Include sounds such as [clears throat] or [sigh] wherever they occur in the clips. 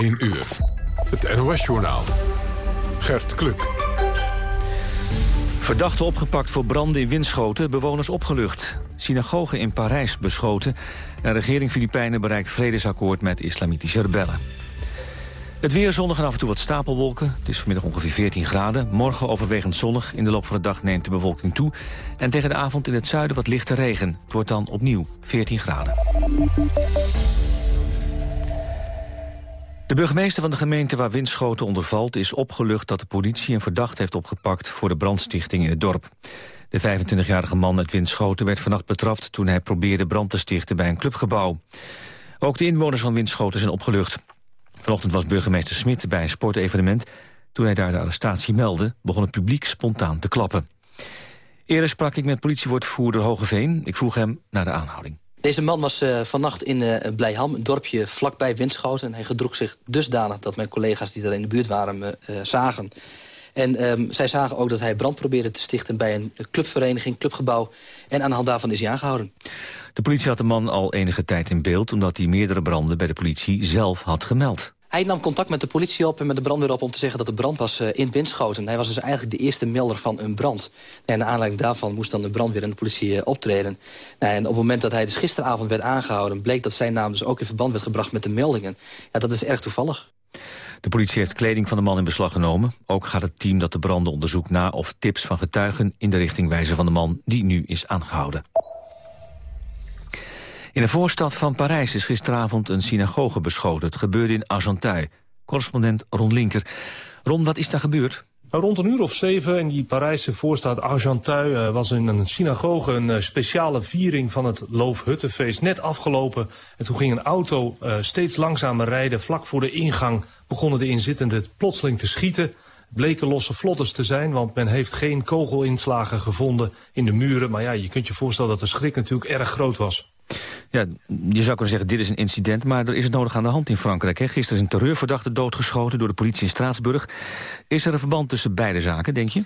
1 uur. Het NOS-journaal. Gert Kluk. Verdachten opgepakt voor branden in Winschoten, bewoners opgelucht. Synagogen in Parijs beschoten en regering Filipijnen bereikt vredesakkoord met islamitische rebellen. Het weer zonnig en af en toe wat stapelwolken. Het is vanmiddag ongeveer 14 graden. Morgen overwegend zonnig. In de loop van de dag neemt de bewolking toe. En tegen de avond in het zuiden wat lichte regen. Het wordt dan opnieuw 14 graden. De burgemeester van de gemeente waar Winschoten onder valt... is opgelucht dat de politie een verdacht heeft opgepakt... voor de brandstichting in het dorp. De 25-jarige man uit Winschoten werd vannacht betrapt... toen hij probeerde brand te stichten bij een clubgebouw. Ook de inwoners van Winschoten zijn opgelucht. Vanochtend was burgemeester Smit bij een sportevenement. Toen hij daar de arrestatie meldde, begon het publiek spontaan te klappen. Eerder sprak ik met politiewoordvoerder Hogeveen. Ik vroeg hem naar de aanhouding. Deze man was uh, vannacht in uh, Blijham, een dorpje vlakbij Winschoten. Hij gedroeg zich dusdanig dat mijn collega's die daar in de buurt waren me uh, zagen. En um, zij zagen ook dat hij brand probeerde te stichten bij een clubvereniging, clubgebouw. En aan de hand daarvan is hij aangehouden. De politie had de man al enige tijd in beeld... omdat hij meerdere branden bij de politie zelf had gemeld. Hij nam contact met de politie op en met de brandweer op om te zeggen dat er brand was uh, in Winschoten. Hij was dus eigenlijk de eerste melder van een brand. En naar aanleiding daarvan moest dan de brandweer en de politie uh, optreden. Nou, en op het moment dat hij dus gisteravond werd aangehouden... bleek dat zijn naam dus ook in verband werd gebracht met de meldingen. Ja, dat is erg toevallig. De politie heeft kleding van de man in beslag genomen. Ook gaat het team dat de branden onderzoekt na of tips van getuigen... in de richting wijzen van de man die nu is aangehouden. In de voorstad van Parijs is gisteravond een synagoge beschoten. Het gebeurde in Argenteuil. Correspondent Ron Linker. Ron, wat is daar gebeurd? Rond een uur of zeven in die Parijse voorstad Argenteuil uh, was in een synagoge een uh, speciale viering van het Loofhuttenfeest net afgelopen. En toen ging een auto uh, steeds langzamer rijden. Vlak voor de ingang begonnen de inzittenden plotseling te schieten. Bleken losse vlotters te zijn, want men heeft geen kogelinslagen gevonden in de muren. Maar ja, je kunt je voorstellen dat de schrik natuurlijk erg groot was. Ja, je zou kunnen zeggen, dit is een incident, maar er is het nodig aan de hand in Frankrijk. Hè? Gisteren is een terreurverdachte doodgeschoten door de politie in Straatsburg. Is er een verband tussen beide zaken, denk je?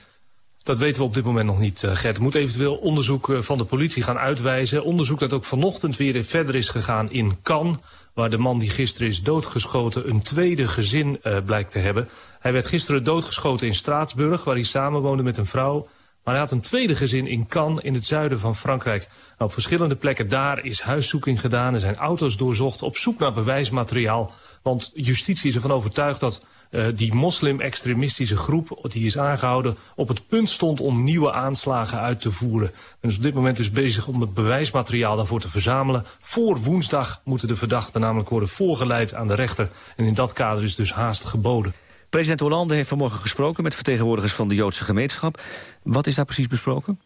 Dat weten we op dit moment nog niet, uh, Gert. Er moet eventueel onderzoek uh, van de politie gaan uitwijzen. Onderzoek dat ook vanochtend weer verder is gegaan in Cannes... waar de man die gisteren is doodgeschoten een tweede gezin uh, blijkt te hebben. Hij werd gisteren doodgeschoten in Straatsburg... waar hij samenwoonde met een vrouw maar hij had een tweede gezin in Cannes in het zuiden van Frankrijk. Op verschillende plekken daar is huiszoeking gedaan. Er zijn auto's doorzocht op zoek naar bewijsmateriaal. Want justitie is ervan overtuigd dat uh, die moslim-extremistische groep... die is aangehouden, op het punt stond om nieuwe aanslagen uit te voeren. En is op dit moment dus bezig om het bewijsmateriaal daarvoor te verzamelen. Voor woensdag moeten de verdachten namelijk worden voorgeleid aan de rechter. En in dat kader is dus haast geboden. President Hollande heeft vanmorgen gesproken met vertegenwoordigers van de Joodse gemeenschap. Wat is daar precies besproken?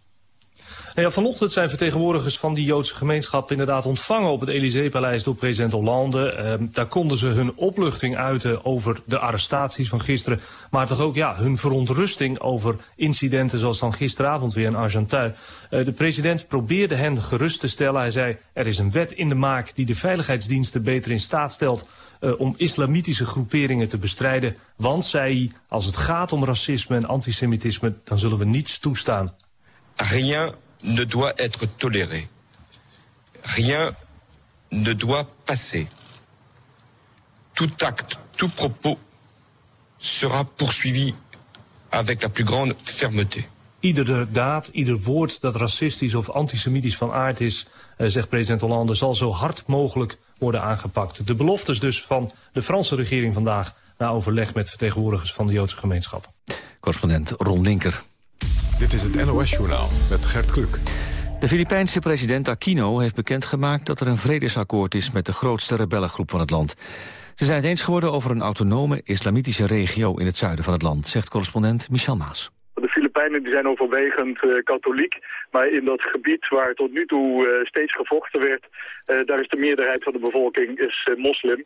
Nou ja, vanochtend zijn vertegenwoordigers van die Joodse gemeenschap inderdaad ontvangen op het Elysée-paleis door president Hollande. Uh, daar konden ze hun opluchting uiten over de arrestaties van gisteren. Maar toch ook ja, hun verontrusting over incidenten zoals dan gisteravond weer in Argenteuil. Uh, de president probeerde hen gerust te stellen. Hij zei er is een wet in de maak die de veiligheidsdiensten beter in staat stelt uh, om islamitische groeperingen te bestrijden. Want, zei hij, als het gaat om racisme en antisemitisme, dan zullen we niets toestaan. Rien ne doit être toléré. Rien ne doit passer. Tout acte, tout propos sera poursuivi avec la plus grande fermeté. Iedere daad, ieder woord dat racistisch of antisemitisch van aard is, uh, zegt president Hollande, zal zo hard mogelijk worden aangepakt. De beloftes dus van de Franse regering vandaag... na overleg met vertegenwoordigers van de Joodse gemeenschap. Correspondent Ron Linker. Dit is het NOS-journaal met Gert Kluk. De Filipijnse president Aquino heeft bekendgemaakt dat er een vredesakkoord is met de grootste rebellengroep van het land. Ze zijn het eens geworden over een autonome islamitische regio in het zuiden van het land, zegt correspondent Michel Maas. De Filipijnen die zijn overwegend uh, katholiek. Maar in dat gebied waar tot nu toe uh, steeds gevochten werd... Uh, daar is de meerderheid van de bevolking is, moslim.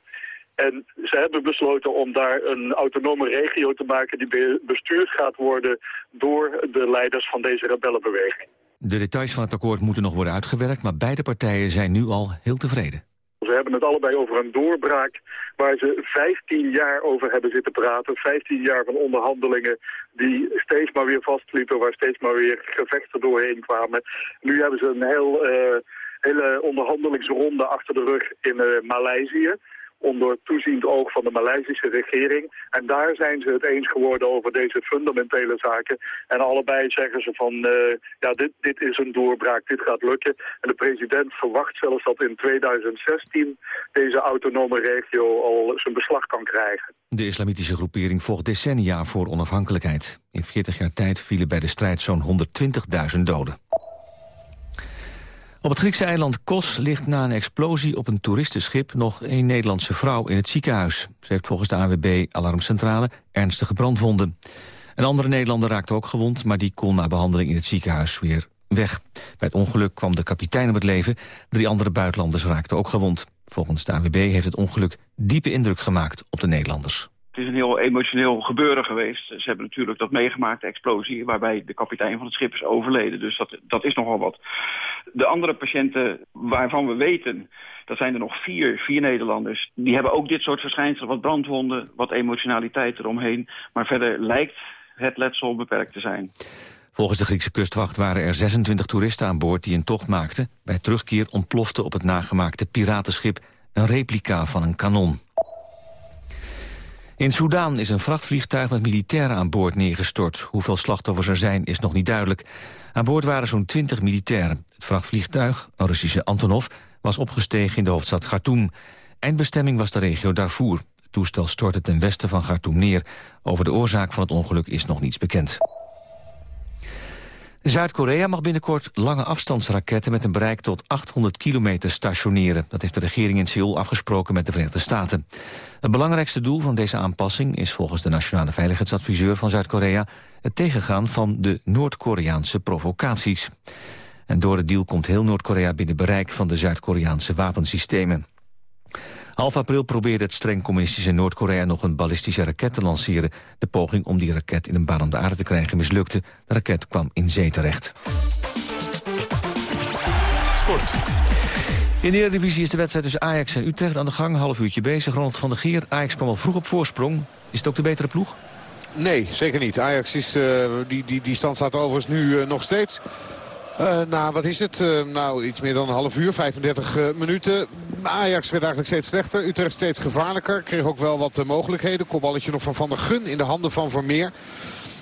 En ze hebben besloten om daar een autonome regio te maken... die bestuurd gaat worden door de leiders van deze rebellenbeweging. De details van het akkoord moeten nog worden uitgewerkt... maar beide partijen zijn nu al heel tevreden. Ze hebben het allebei over een doorbraak waar ze 15 jaar over hebben zitten praten. 15 jaar van onderhandelingen die steeds maar weer vastliepen, waar steeds maar weer gevechten doorheen kwamen. Nu hebben ze een heel, uh, hele onderhandelingsronde achter de rug in uh, Maleisië onder toeziend oog van de Maleisische regering. En daar zijn ze het eens geworden over deze fundamentele zaken. En allebei zeggen ze van, uh, ja, dit, dit is een doorbraak, dit gaat lukken. En de president verwacht zelfs dat in 2016 deze autonome regio al zijn beslag kan krijgen. De islamitische groepering volgt decennia voor onafhankelijkheid. In 40 jaar tijd vielen bij de strijd zo'n 120.000 doden. Op het Griekse eiland Kos ligt na een explosie op een toeristenschip nog een Nederlandse vrouw in het ziekenhuis. Ze heeft volgens de AWB Alarmcentrale ernstige brandwonden. Een andere Nederlander raakte ook gewond, maar die kon na behandeling in het ziekenhuis weer weg. Bij het ongeluk kwam de kapitein om het leven. Drie andere buitenlanders raakten ook gewond. Volgens de AWB heeft het ongeluk diepe indruk gemaakt op de Nederlanders. Het is een heel emotioneel gebeuren geweest. Ze hebben natuurlijk dat meegemaakt, de explosie... waarbij de kapitein van het schip is overleden. Dus dat, dat is nogal wat. De andere patiënten waarvan we weten... dat zijn er nog vier, vier Nederlanders. Die hebben ook dit soort verschijnselen, wat brandwonden... wat emotionaliteit eromheen. Maar verder lijkt het letsel beperkt te zijn. Volgens de Griekse kustwacht waren er 26 toeristen aan boord die een tocht maakten. Bij terugkeer ontplofte op het nagemaakte piratenschip een replica van een kanon. In Soedan is een vrachtvliegtuig met militairen aan boord neergestort. Hoeveel slachtoffers er zijn is nog niet duidelijk. Aan boord waren zo'n 20 militairen. Het vrachtvliegtuig, een Russische Antonov, was opgestegen in de hoofdstad Khartoum. Eindbestemming was de regio Darfur. Het toestel stortte ten westen van Khartoum neer. Over de oorzaak van het ongeluk is nog niets bekend. Zuid-Korea mag binnenkort lange afstandsraketten met een bereik tot 800 kilometer stationeren. Dat heeft de regering in Seoul afgesproken met de Verenigde Staten. Het belangrijkste doel van deze aanpassing is volgens de nationale veiligheidsadviseur van Zuid-Korea het tegengaan van de Noord-Koreaanse provocaties. En door de deal komt heel Noord-Korea binnen bereik van de Zuid-Koreaanse wapensystemen. Half april probeerde het streng communistische Noord-Korea nog een ballistische raket te lanceren. De poging om die raket in een baan om de aarde te krijgen mislukte. De raket kwam in zee terecht. Sport. In de Eredivisie is de wedstrijd tussen Ajax en Utrecht aan de gang. Half uurtje bezig. Ronald van der Geer. Ajax kwam al vroeg op voorsprong. Is het ook de betere ploeg? Nee, zeker niet. Ajax is, uh, die, die, die stand staat overigens nu uh, nog steeds. Uh, nou, wat is het? Uh, nou, iets meer dan een half uur, 35 uh, minuten. Ajax werd eigenlijk steeds slechter. Utrecht steeds gevaarlijker. Kreeg ook wel wat mogelijkheden. Kopballetje nog van Van der Gun in de handen van Vermeer.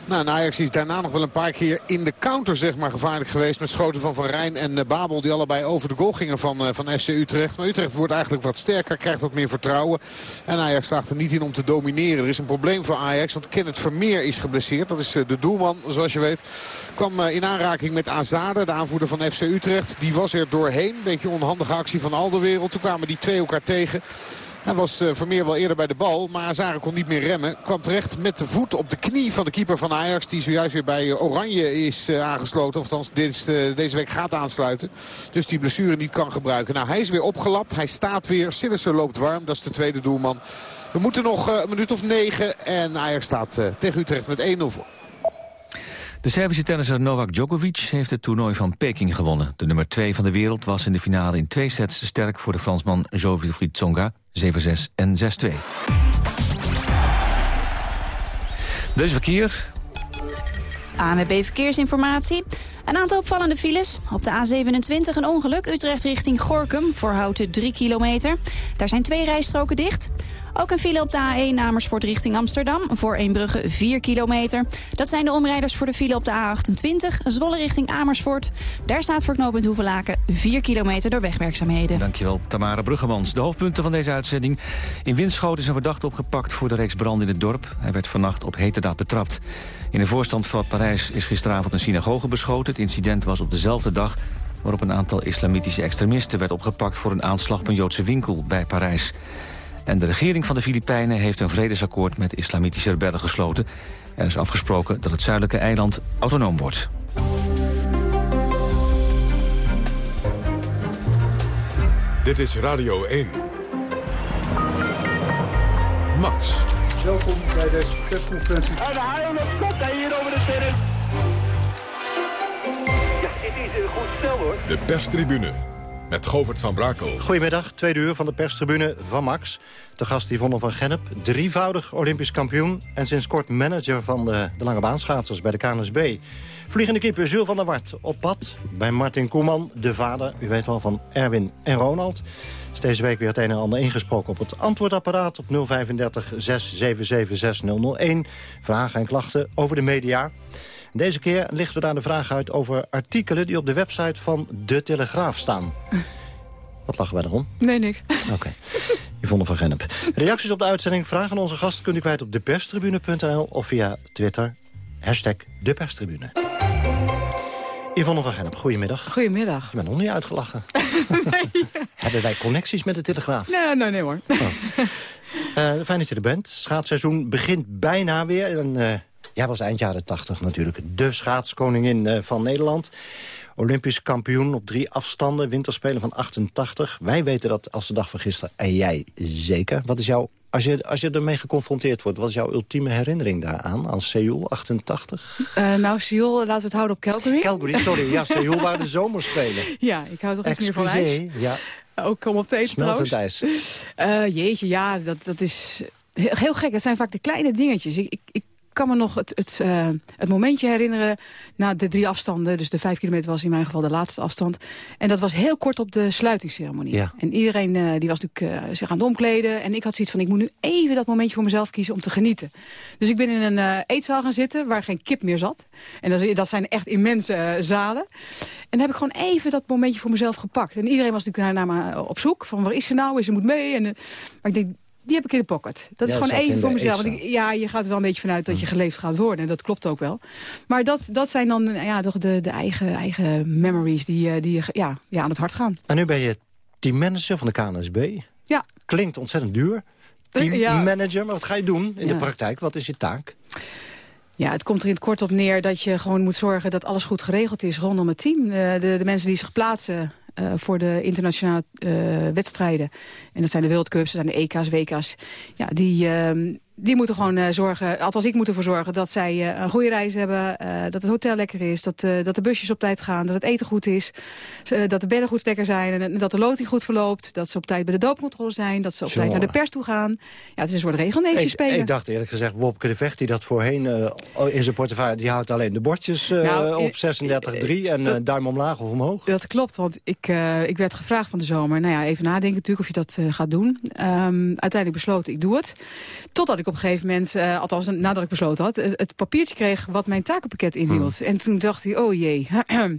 Nou, Ajax is daarna nog wel een paar keer in de counter zeg maar, gevaarlijk geweest. Met schoten van Van Rijn en uh, Babel die allebei over de goal gingen van, uh, van FC Utrecht. Maar Utrecht wordt eigenlijk wat sterker, krijgt wat meer vertrouwen. En Ajax slaagt er niet in om te domineren. Er is een probleem voor Ajax, want Kenneth Vermeer is geblesseerd. Dat is uh, de doelman, zoals je weet. Kwam in aanraking met Azade, de aanvoerder van FC Utrecht. Die was er doorheen. Beetje onhandige actie van Alderwereld. Toen kwamen die twee elkaar tegen. Hij was uh, Vermeer wel eerder bij de bal. Maar Azare kon niet meer remmen. Kwam terecht met de voet op de knie van de keeper van Ajax. Die zojuist weer bij Oranje is uh, aangesloten. Of deze, week gaat aansluiten. Dus die blessure niet kan gebruiken. Nou, hij is weer opgelapt. Hij staat weer. Sillissen loopt warm. Dat is de tweede doelman. We moeten nog uh, een minuut of negen. En Ajax staat tegen Utrecht met 1-0 voor. De Servische tennisser Novak Djokovic heeft het toernooi van Peking gewonnen. De nummer 2 van de wereld was in de finale in twee sets te sterk voor de Fransman Jo-Wilfried Tsonga, 7-6 en 6-2. Er is verkeer. ANWB Verkeersinformatie. Een aantal opvallende files. Op de A27 een ongeluk. Utrecht richting Gorkum. Voor Houten 3 kilometer. Daar zijn twee rijstroken dicht. Ook een file op de A1 Amersfoort richting Amsterdam. Voor Eembrugge 4 kilometer. Dat zijn de omrijders voor de file op de A28. Zwolle richting Amersfoort. Daar staat voor knooppunt Hoevelaken 4 kilometer door wegwerkzaamheden. Dankjewel Tamara Bruggemans. De hoofdpunten van deze uitzending. In Winschoten is een verdachte opgepakt voor de reeks brand in het dorp. Hij werd vannacht op heterdaad betrapt. In de voorstand van Parijs is gisteravond een synagoge beschoten. Het incident was op dezelfde dag waarop een aantal islamitische extremisten werd opgepakt voor een aanslag op een Joodse winkel bij Parijs. En de regering van de Filipijnen heeft een vredesakkoord met islamitische rebellen gesloten. Er is afgesproken dat het zuidelijke eiland autonoom wordt. Dit is Radio 1. Max. Welkom bij deze persconferentie. En de haal op hij hier over de terrein. Ja, dit is een goed stel hoor. De perstribune met Govert van Brakel. Goedemiddag, tweede uur van de perstribune van Max. De gast Yvonne van Gennep, drievoudig Olympisch kampioen... en sinds kort manager van de, de lange baanschaatsers bij de KNSB. Vliegende keeper Jules van der Wart op pad bij Martin Koeman... de vader, u weet wel, van Erwin en Ronald. Is deze week weer het een en ander ingesproken op het antwoordapparaat... op 035 677 6001. Vragen en klachten over de media... Deze keer lichten we daar de vraag uit over artikelen... die op de website van De Telegraaf staan. Wat lachen wij erom? Nee, niks. Oké. Okay. [laughs] Yvonne van Gennep. Reacties op de uitzending, vragen aan onze gast... kunt u kwijt op deperstribune.nl of via Twitter. Hashtag deperstribune. Yvonne van Gennep, goedemiddag. Goedemiddag. Je bent nog niet uitgelachen. nee. [laughs] [laughs] Hebben wij connecties met de Telegraaf? Nee, nee, nee hoor. Oh. Uh, fijn dat je er bent. Schaatsseizoen begint bijna weer. En, uh, Jij was eind jaren 80 natuurlijk de schaatskoningin uh, van Nederland. Olympisch kampioen op drie afstanden, winterspelen van 88. Wij weten dat als de dag van gisteren. En jij zeker. Wat is jouw, als je, als je ermee geconfronteerd wordt... wat is jouw ultieme herinnering daaraan, aan Seoul 88? Uh, nou, Seoul, laten we het houden op Calgary. Calgary, sorry. Ja, Seoul waren de zomerspelen. [laughs] Ja, ik hou toch iets meer van ijs. Ja. [laughs] Ook om op te eten Smeltend ijs. Uh, jeetje, ja, dat, dat is heel, gek. Het zijn vaak de kleine dingetjes. Ik, ik, ik kan me nog het, het, uh, het momentje herinneren na de drie afstanden. Dus de vijf kilometer was in mijn geval de laatste afstand. En dat was heel kort op de sluitingsceremonie. Ja. En iedereen uh, die was natuurlijk uh, zich aan het omkleden. En ik had zoiets van, ik moet nu even dat momentje voor mezelf kiezen om te genieten. Dus ik ben in een eetzaal gaan zitten waar geen kip meer zat. En dat, dat zijn echt immense zalen. En dan heb ik gewoon even dat momentje voor mezelf gepakt. En iedereen was natuurlijk daarna maar op zoek. Van waar is ze nou? Is ze moet mee? En, maar ik denk, die heb ik in de pocket. Dat is gewoon even voor mezelf. Want ik, ja, je gaat er wel een beetje vanuit dat je geleefd gaat worden. En dat klopt ook wel. Maar dat, dat zijn dan ja, toch de, de eigen, eigen memories die, die ja, ja, aan het hart gaan. En nu ben je teammanager van de KNSB. Ja. Klinkt ontzettend duur. Teammanager, maar wat ga je doen in ja. de praktijk? Wat is je taak? Ja, het komt er in het kort op neer dat je gewoon moet zorgen dat alles goed geregeld is rondom het team. De, de, de mensen die zich plaatsen uh, voor de internationale uh, wedstrijden. En dat zijn de World Cups, dat zijn de EK's, WK's. Ja, die, uh, die moeten gewoon uh, zorgen, althans ik moet ervoor zorgen... dat zij uh, een goede reis hebben, uh, dat het hotel lekker is... Dat, dat de busjes op tijd gaan, dat het eten goed is... dat de bedden goed lekker zijn en dat de loting goed verloopt... dat ze op tijd bij de doopcontrole zijn, dat ze op tijd naar de pers toe gaan. Ja, het is een soort regelneefje spelen. Ik dacht eerlijk gezegd, Wopke de Vecht, die dat voorheen in zijn portefeuille... die houdt alleen de bordjes nou, op 36-3 en duim omlaag of omhoog. Dat klopt, want ik, ik werd gevraagd van de zomer... nou ja, even nadenken natuurlijk of je dat gaat doen. Um, uiteindelijk besloten, ik doe het. Totdat ik op een gegeven moment, uh, althans nadat ik besloten had... het papiertje kreeg wat mijn takenpakket inhield. Hmm. En toen dacht hij, oh jee,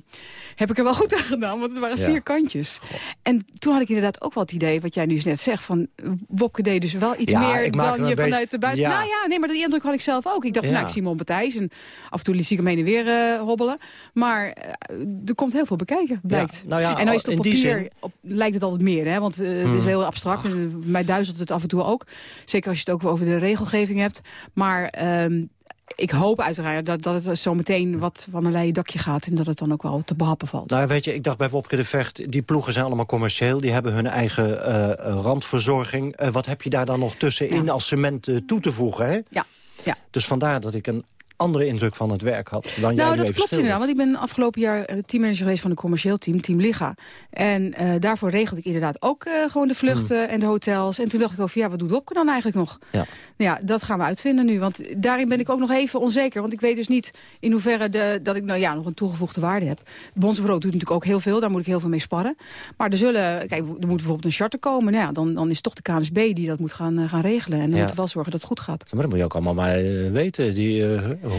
[clears throat] heb ik er wel goed aan gedaan? Want het waren ja. vier kantjes. En toen had ik inderdaad ook wel het idee, wat jij nu net zegt... van Wopke deed dus wel iets ja, meer dan je vanuit de buiten... Ja. Nou ja, nee, maar die indruk had ik zelf ook. Ik dacht, van, nou, ik zie Simon Matthijs en af en toe liet ik hem heen en weer uh, hobbelen. Maar uh, er komt heel veel bekijken, blijkt. Nou en nou is het op papier, zin... op, lijkt het altijd meer, hè? want hmm. het is heel abstract. En mij duizelt het af en toe ook. Zeker als je het ook over de regelgeving hebt. Maar um, ik hoop uiteraard dat, dat het zo meteen wat van een leien dakje gaat... en dat het dan ook wel te behappen valt. Nou, weet je, ik dacht bij Wopke de Vecht... die ploegen zijn allemaal commercieel, die hebben hun eigen uh, randverzorging. Uh, wat heb je daar dan nog tussenin ja. als cement uh, toe te voegen, hè? Ja. ja. Dus vandaar dat ik een andere indruk van het werk had dan nou, jij dat nu even klopt inderdaad, want ik ben afgelopen jaar teammanager geweest van een commercieel team, Team Liga. En uh, daarvoor regelde ik inderdaad ook uh, gewoon de vluchten hmm. en de hotels. En toen dacht ik over, ja, wat doet Wopke dan eigenlijk nog? Ja. ja, dat gaan we uitvinden nu, want daarin ben ik ook nog even onzeker. Want ik weet dus niet in hoeverre de, dat ik nou ja, nog een toegevoegde waarde heb. Bondsbureau doet natuurlijk ook heel veel, daar moet ik heel veel mee sparren. Maar er zullen, kijk, er moet bijvoorbeeld een charter komen. Nou ja, dan, dan is het toch de KNSB die dat moet gaan, uh, gaan regelen. En dan ja. moeten we wel zorgen dat het goed gaat. Maar dan moet je ook allemaal maar weten, die,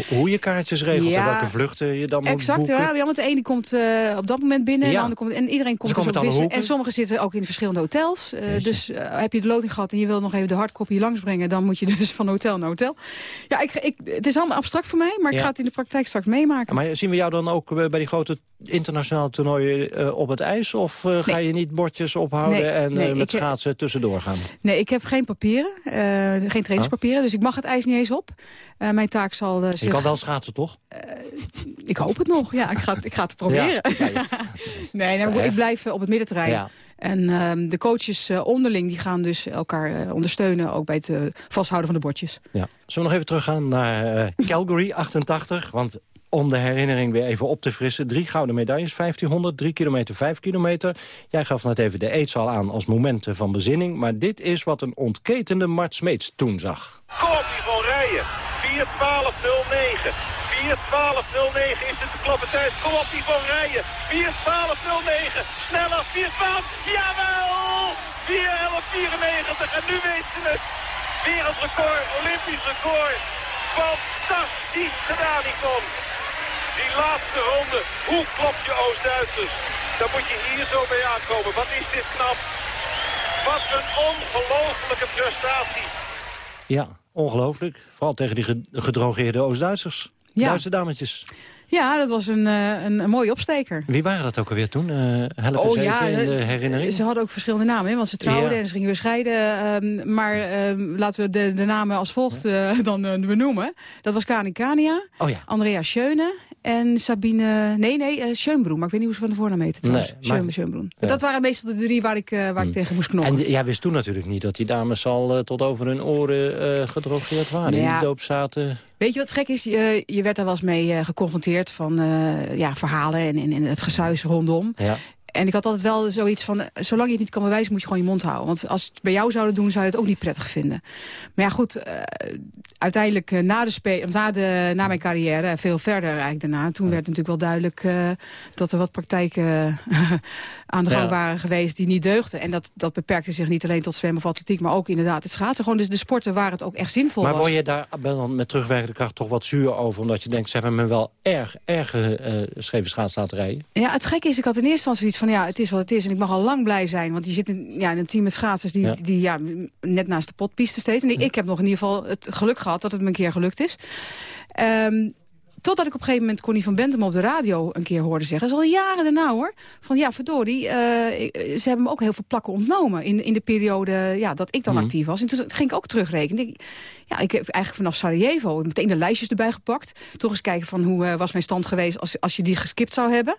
hoe je kaartjes regelt en welke vluchten je dan moet exact, boeken. Ja, want de ene komt uh, op dat moment binnen Ja. en, de andere komt, en iedereen komt dus op En sommigen zitten ook in verschillende hotels. Uh, Jeetje. dus uh, heb je de loting gehad en je wil nog even de hardcopy langsbrengen... dan moet je dus van hotel naar hotel. Ja, ik, ik, het is allemaal abstract voor mij, maar ik Ja. ga het in de praktijk straks meemaken. Maar zien we jou dan ook eh, bij die grote internationale toernooien eh, op het ijs? Of eh, ga je niet bordjes ophouden Nee, en nee, eh, met eh, schaatsen tussendoor gaan? Nee, ik heb geen papieren, eh, geen trainingspapieren, dus ik mag het ijs niet eens op. Eh, mijn taak zal... eh, Je kan wel schaatsen, toch? Ik hoop het nog, ja, ik ga, het- ik ga het proberen. Ja, ja, [laughs] ja. nee, maar ik blijf eh, op het middenterrein. Ja. En ehm, de coaches eh, onderling die gaan dus elkaar eh, ondersteunen... ook bij het eh, vasthouden van de bordjes. Ja. Zullen we nog even teruggaan naar eh, Calgary [laughs] 88? Want om de herinnering weer even op te frissen. Drie gouden medailles, 1500, 3 kilometer, 5 kilometer. Jij gaf net even de eetzaal aan als momenten van bezinning. Maar dit is wat een ontketende Mart Smeets toen zag. Kom die van Rijen. 4-12-0-9. 4-12-0-9 is het de klappe tijd. Kom op die van Rijen. 4-12-0-9. Sneller. 4-12. Jawel! 4-11-94. En nu weet ze het. Wereldrecord. Olympisch record. Fantastisch gedaan, Yvonne. Die laatste ronde. Hoe klopt je Oost-Duitsers? Dan moet je hier zo bij aankomen. Wat is dit knap. Wat een ongelofelijke prestatie. Ja, ongelooflijk. Vooral tegen die gedrogeerde Oost-Duitsers. Ja. Duitse dametjes. Ja, dat was een, uh, een, een, mooie opsteker. Wie waren dat ook alweer toen? Uh, help oh, eens ja, in de herinnering. Ze hadden ook verschillende namen, hè, want ze trouwden ja. en ze gingen weer scheiden. Uh, maar ehm, laten we de, de, namen als volgt ja. [laughs] dan benoemen. Dat was Kani Kania, oh, ja. Andrea Schöne en Sabine... Nee, nee, uh, Schönbroen. Maar ik weet niet hoe ze van de voornaam heette trouwens. Nee, maar... Schönbroen. Ja. Dat waren meestal de drie waar ik, uh, waar hmm. ik tegen moest knoppen. En jij wist toen natuurlijk niet dat die dames al uh, tot over hun oren gedrogeerd waren. Ja. In de doop zaten... Weet je wat gek is? Je, je werd daar wel eens mee geconfronteerd van ja, verhalen en, en, en het gesuis rondom. Ja. En ik had altijd wel zoiets van, zolang je het niet kan bewijzen, moet je gewoon je mond houden. Want als het bij jou zouden doen, zou je het ook niet prettig vinden. Maar ja, goed, uh, uiteindelijk uh, na, de na, de, na mijn carrière, veel verder eigenlijk daarna... toen werd natuurlijk wel duidelijk uh, dat er wat praktijken [laughs] aan de gang waren geweest die niet deugden. En dat, dat beperkte zich niet alleen tot zwemmen of atletiek, maar ook inderdaad het schaatsen. Gewoon dus de sporten waar het ook echt zinvol maar was. Maar word je daar dan met terugwerkende kracht toch wat zuur over? Omdat je denkt, ze hebben me wel erg, erg scheve schaats laten rijden? Ja, het gekke is, ik had in eerste instantie iets van, ja, het is wat het is. En ik mag al lang blij zijn, want je zit in, ja, in een team met schaatsers die, ja. die, ja, net naast de potpiste steeds. En ik, ik heb nog in ieder geval het geluk gehad dat het me een keer gelukt is. Um, Totdat ik op een gegeven moment Connie van Bentham op de radio een keer hoorde zeggen. Dat is al jaren daarna hoor. Van ja, verdorie, uh, ze hebben me ook heel veel plakken ontnomen. In, in de periode ja, dat ik dan mm. actief was. En toen ging ik ook terugrekenen. Ik, ja, ik heb eigenlijk vanaf Sarajevo meteen de lijstjes erbij gepakt. Toch eens kijken van hoe uh, was mijn stand geweest als, als je die geskipt zou hebben.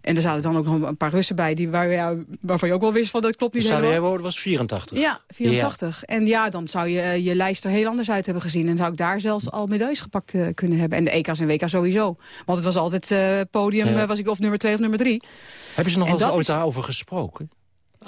En er zaten dan ook nog een paar Russen bij die, waar, ja, waarvan je ook wel wist van dat klopt niet Sarajevo helemaal. was 84. Ja, 84. Ja. En ja, dan zou je je lijst er heel anders uit hebben gezien. En zou ik daar zelfs al medailles gepakt uh, kunnen hebben. En de EK's en WK sowieso. Want het was altijd uh, podium, ja. was ik of nummer twee of nummer drie. Hebben ze nog wel eens ooit is... daarover gesproken?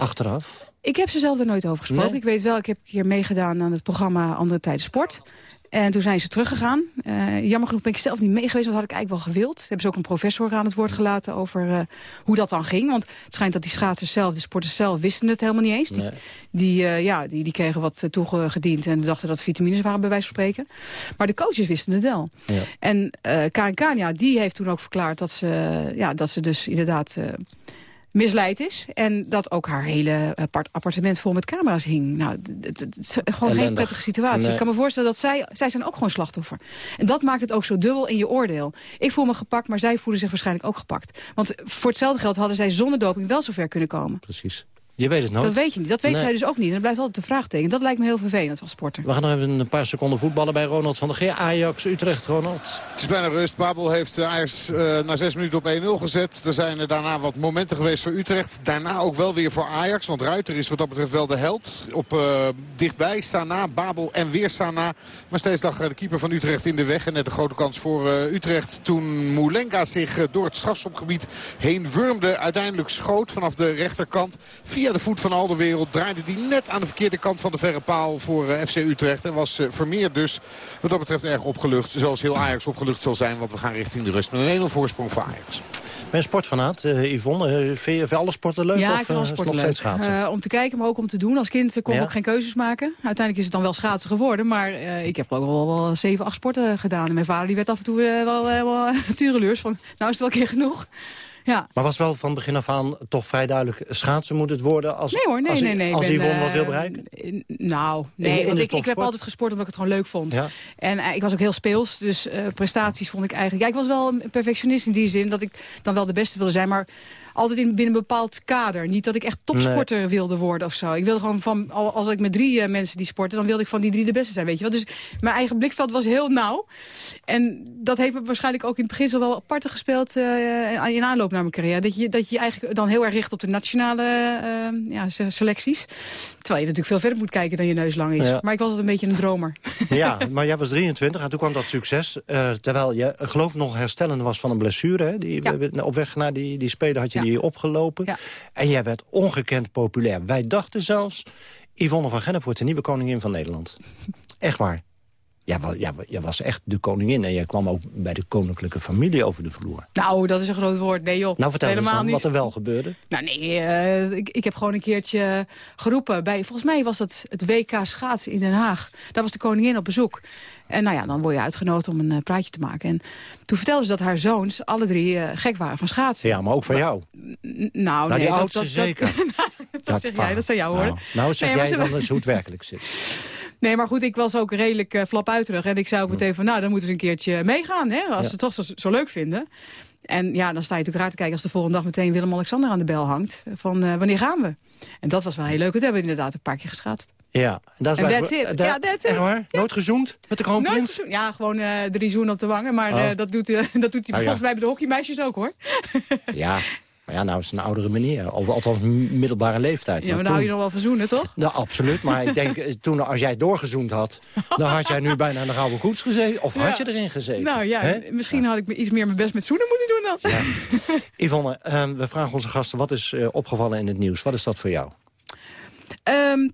Achteraf? Ik heb ze zelf er nooit over gesproken. Nee? Ik weet wel, ik heb een keer meegedaan aan het programma Andere Tijden Sport. En toen zijn ze teruggegaan. Uh, jammer genoeg ben ik zelf niet mee geweest, want had ik eigenlijk wel gewild. Hebben ze ook een professor aan het woord gelaten over uh, hoe dat dan ging. Want het schijnt dat die schaatsers zelf, de sporters zelf, wisten het helemaal niet eens. Die, nee. die, uh, ja, die, die kregen wat toegediend en dachten dat vitamines waren, bij wijze van spreken. Maar de coaches wisten het wel. Ja. En Karin Kania, die heeft toen ook verklaard dat ze, ja, dat ze dus inderdaad misleid is. En dat ook haar hele appartement vol met camera's hing. Nou, het, is gewoon geen prettige situatie. Nee. Ik kan me voorstellen dat zij, zij zijn ook gewoon slachtoffer. En dat maakt het ook zo dubbel in je oordeel. Ik voel me gepakt, maar zij voelen zich waarschijnlijk ook gepakt. Want voor hetzelfde geld hadden zij zonder doping wel zover kunnen komen. Precies. Je weet het nooit. Dat weet je niet. Dat weet nee. zij dus ook niet. En dat blijft altijd een vraagteken. Dat lijkt me heel vervelend als sporter. We gaan nog even een paar seconden voetballen bij Ronald van der Geer. Ajax, Utrecht, Ronald. Het is bijna rust. Babel heeft Ajax uh, na zes minuten op 1-0 gezet. Er zijn er daarna wat momenten geweest voor Utrecht. Daarna ook wel weer voor Ajax. Want Ruiter is wat dat betreft wel de held. Op uh, dichtbij, Sana, Babel en weer Sana. Maar steeds lag de keeper van Utrecht in de weg. En net een grote kans voor uh, Utrecht. Toen Moulenga zich door het strafschopgebied heen wurmde. Uiteindelijk schoot vanaf de rechterkant. Via de voet van Alderweer wereld draaide die net aan de verkeerde kant van de verre paal voor uh, FC Utrecht. En was uh, Vermeer dus wat dat betreft erg opgelucht. Zoals heel Ajax opgelucht zal zijn. Want we gaan richting de rust met een 1-0 voorsprong voor Ajax. Ben sportfanaat, uh, Yvonne? Uh, vind je alle sporten leuk? Ja, of, ik vind alle sporten leuk. Om te kijken, maar ook om te doen. Als kind kon ik ja? ook geen keuzes maken. Uiteindelijk is het dan wel schaatsen geworden. Maar ik heb ook wel, wel 7, 8 sporten gedaan. En mijn vader die werd af en toe wel, wel [laughs] tureleurs van, nou is het wel een keer genoeg. Ja. Maar was wel van begin af aan toch vrij duidelijk schaatsen moet het worden als, nee hoor, nee, als, nee, nee. als ben, Yvonne wat wil bereiken? Nou, nee, in, in want ik, ik heb altijd gesport omdat ik het gewoon leuk vond. Ja. En uh, ik was ook heel speels, dus uh, prestaties vond ik eigenlijk... Ja, ik was wel een perfectionist in die zin dat ik dan wel de beste wilde zijn, maar altijd in, binnen een bepaald kader. Niet dat ik echt topsporter nee. wilde worden of zo. Ik wilde gewoon van, als ik met drie uh, mensen die sporten... dan wilde ik van die drie de beste zijn, weet je wel. Dus mijn eigen blikveld was heel nauw. En dat heeft me waarschijnlijk ook in het begin wel apart gespeeld... Uh, in aanloop naar mijn carrière. Dat je, dat je eigenlijk dan heel erg richt op de nationale uh, ja, selecties. Terwijl je natuurlijk veel verder moet kijken dan je neus lang is. Ja. Maar ik was altijd een beetje een dromer. [laughs] Ja, maar jij was 23 en toen kwam dat succes. Uh, terwijl je, geloof nog herstellende was van een blessure. Hè? Die, ja. Op weg naar die, die spelen had je die opgelopen. En jij werd ongekend populair. Wij dachten zelfs, Yvonne van Gennep wordt de nieuwe koningin van Nederland. Echt waar. Ja, ja, jij was echt de koningin en jij kwam ook bij de koninklijke familie over de vloer. Nou, dat is een groot woord. Nee joh, Nou, vertel Helemaal eens niet. wat er wel gebeurde. Nou nee, uh, ik, ik heb gewoon een keertje geroepen. Bij, volgens mij was dat het WK schaatsen in Den Haag. Daar was de koningin op bezoek. En nou ja, dan word je uitgenodigd om een uh, praatje te maken. En toen vertelde ze dat haar zoons alle drie uh, gek waren van schaatsen. Ja, maar ook van jou. Nou, nou nee, die dat, oudste dat, zeker. [laughs] dat, dat, zeg jij, dat zou jou horen. Nou, nou zeg nee, jij dan eens hoe het werkelijk zit. [laughs] Nee, maar goed, ik was ook redelijk uh, flapuiterig. En ik zei ook meteen van, nou, dan moeten ze een keertje meegaan. Hè, als ze het toch zo, zo, leuk vinden. En ja, dan sta je natuurlijk raar te kijken als de volgende dag meteen Willem-Alexander aan de bel hangt. Van, uh, wanneer gaan we? En dat was wel heel leuk. Dat hebben we inderdaad een paar keer geschaatst. Ja, dat is en that's it. Ja, that's it. Echt waar? Ja. Nooit gezoend met de kroonprins? Ja, gewoon uh, drie zoenen op de wangen. Maar oh. dat doet, [laughs] dat doet hij oh, volgens ja. mij bij de hockeymeisjes ook, hoor. ja, [laughs] maar ja, nou is het een oudere meneer. Of althans middelbare leeftijd. Ja, maar dan hou je nog wel verzoenen, toch? [laughs] Nou, absoluut. Maar ik denk, toen als jij doorgezoend had... dan had jij nu bijna de gouden koets gezeten. Of ja. had je erin gezeten? Nou ja, He? misschien had ik iets meer mijn best met zoenen moeten doen dan. Ja. [laughs] Yvonne, um, we vragen onze gasten... wat is uh, opgevallen in het nieuws? Wat is dat voor jou? Um,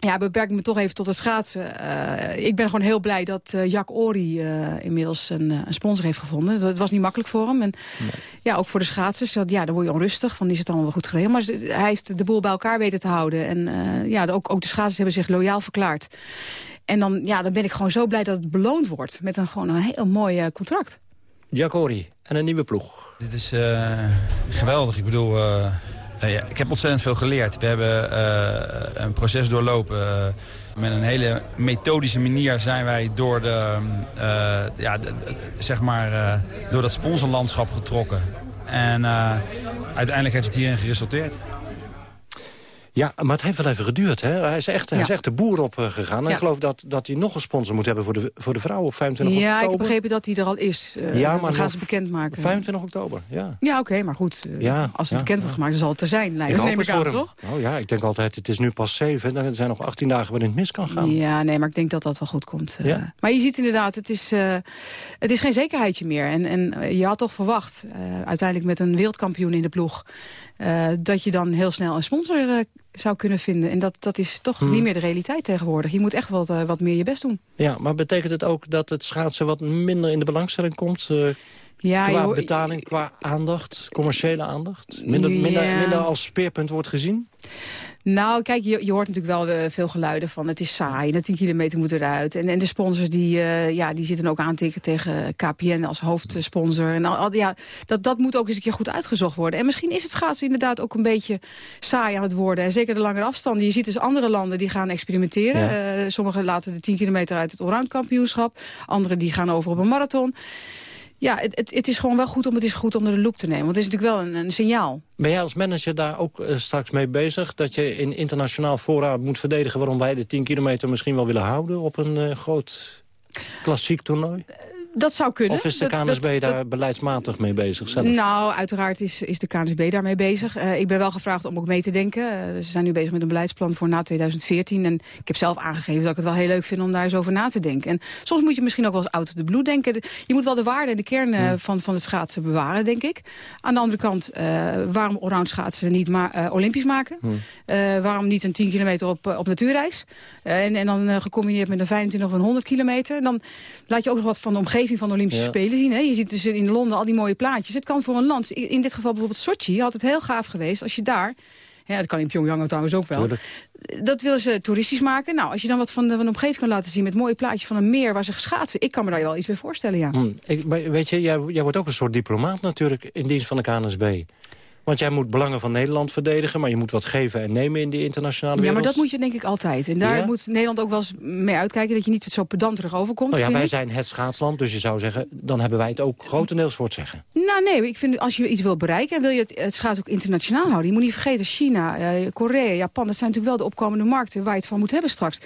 ja, beperk me toch even tot het schaatsen. Uh, ik ben gewoon heel blij dat uh, Jack Ori uh, inmiddels een, een, sponsor heeft gevonden. Het was niet makkelijk voor hem. En nee. ja, ook voor de schaatsers. Ja, dan word je onrustig. Van, is het allemaal wel goed geregeld? Maar hij heeft de boel bij elkaar weten te houden. En ja, ook, ook de schaatsers hebben zich loyaal verklaard. En dan, ja, dan ben ik gewoon zo blij dat het beloond wordt. Met een, gewoon een heel mooi contract. Jack Ori en een nieuwe ploeg. Dit is geweldig. Ik bedoel... Uh, ja, ik heb ontzettend veel geleerd. We hebben uh, een proces doorlopen. Uh, met een hele methodische manier zijn wij door, de, ja, zeg maar, door dat sponsorlandschap getrokken. En uiteindelijk heeft het hierin geresulteerd. Ja, maar het heeft wel even geduurd. Hè? Hij, is echt, ja. hij is echt de boer op uh, gegaan. Ja. Ik geloof dat, dat hij nog een sponsor moet hebben voor de, voor de vrouw op 25 ja, oktober. Ja, ik heb begrepen dat hij er al is. Uh, ja, maar gaan ze bekendmaken. 25 oktober, ja. Ja, oké, okay, maar goed. Ja, als het bekend wordt gemaakt, dan zal het er zijn. Lijkt, ik neem ik aan, toch? Oh ja, ik denk altijd, het is nu pas 7. Er zijn nog 18 dagen waarin het mis kan gaan. Ja, nee, maar ik denk dat dat wel goed komt. Ja? Maar je ziet inderdaad, het is, het is geen zekerheidje meer. En, en je had toch verwacht, uiteindelijk met een wereldkampioen in de ploeg... dat je dan heel snel een sponsor zou kunnen vinden. En dat, dat is toch hmm. niet meer de realiteit tegenwoordig. Je moet echt wat, uh, wat meer je best doen. Ja, maar betekent het ook dat het schaatsen wat minder in de belangstelling komt? Uh, ja, qua betaling, qua aandacht, commerciële aandacht? Minder, ja. minder, minder als speerpunt wordt gezien? Nou, kijk, je, je hoort natuurlijk wel uh, veel geluiden van het is saai, de 10 kilometer moet eruit. En, en de sponsors die, uh, ja, die zitten ook aan tegen, tegen KPN als hoofdsponsor. En al, ja, dat, dat moet ook eens een keer goed uitgezocht worden. En misschien is het schaatsen inderdaad ook een beetje saai aan het worden. En zeker de langere afstanden. Je ziet dus andere landen die gaan experimenteren. Ja. Uh, sommigen laten de 10 kilometer uit het allround kampioenschap. Anderen die gaan over op een marathon. Ja, het, het, het, is gewoon wel goed om het is goed onder de loep te nemen. Want het is natuurlijk wel een, een signaal. Ben jij als manager daar ook uh, straks mee bezig? Dat je in internationaal fora moet verdedigen... waarom wij de 10 kilometer misschien wel willen houden... op een uh, groot klassiek toernooi? Dat zou kunnen. Of is de KNSB dat, dat, daar dat, beleidsmatig mee bezig zelf? Nou, uiteraard is, is de KNSB daarmee bezig. Uh, ik ben wel gevraagd om ook mee te denken. Uh, ze zijn nu bezig met een beleidsplan voor na 2014. En ik heb zelf aangegeven dat ik het wel heel leuk vind om daar eens over na te denken. En soms moet je misschien ook wel eens out of the blue denken. Je moet wel de waarde en de kern uh, van, van het schaatsen bewaren, denk ik. Aan de andere kant, waarom allround schaatsen niet ma olympisch maken? Hmm. waarom niet een 10 kilometer op, op natuurreis? en, en dan gecombineerd met een 25 of een 100 kilometer. Dan laat je ook nog wat van de omgeving van de Olympische ja. Spelen zien. Hè? Je ziet dus in Londen al die mooie plaatjes. Het kan voor een land, in dit geval bijvoorbeeld Sochi, had het heel gaaf geweest als je daar... Ja, dat kan in Pyongyang trouwens ook wel. Tuurlijk. Dat willen ze toeristisch maken. Nou, als je dan wat van de, van de omgeving kan laten zien... met mooie plaatjes van een meer waar ze schaatsen... ik kan me daar wel iets bij voorstellen, ja. Hmm. Ik, weet je, jij, jij wordt ook een soort diplomaat natuurlijk... in dienst van de KNSB. Want jij moet belangen van Nederland verdedigen... maar je moet wat geven en nemen in die internationale wereld. Ja, maar dat moet je denk ik altijd. En daar ja? moet Nederland ook wel eens mee uitkijken... dat je niet zo pedanterig overkomt. Nou ja, wij ik. zijn het schaatsland, dus je zou zeggen... dan hebben wij het ook grotendeels voor het zeggen. Nou nee, ik vind als je iets wil bereiken... en wil je het, het schaatsen ook internationaal houden... je moet niet vergeten, China, uh, Korea, Japan... dat zijn natuurlijk wel de opkomende markten waar je het van moet hebben straks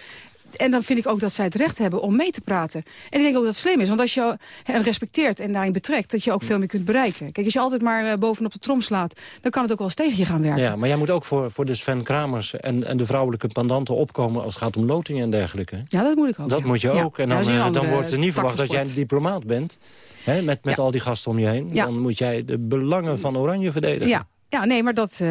en dan vind ik ook dat zij het recht hebben om mee te praten. En ik denk ook dat het slim is. Want als je hen respecteert en daarin betrekt... dat je ook veel meer kunt bereiken. Kijk, als je altijd maar eh, bovenop de trom slaat... dan kan het ook wel eens tegen je gaan werken. Ja, maar jij moet ook voor, voor de Sven Kramers en, en de vrouwelijke pandanten opkomen... als het gaat om lotingen en dergelijke. Ja, dat moet ik ook. Dat ja. moet je ook. En dan, eh, dan wordt er niet verwacht dat jij een diplomaat bent. Hè, met met al die gasten om je heen. Dan moet jij de belangen van Oranje verdedigen. Ja. Ja, nee, maar dat, eh,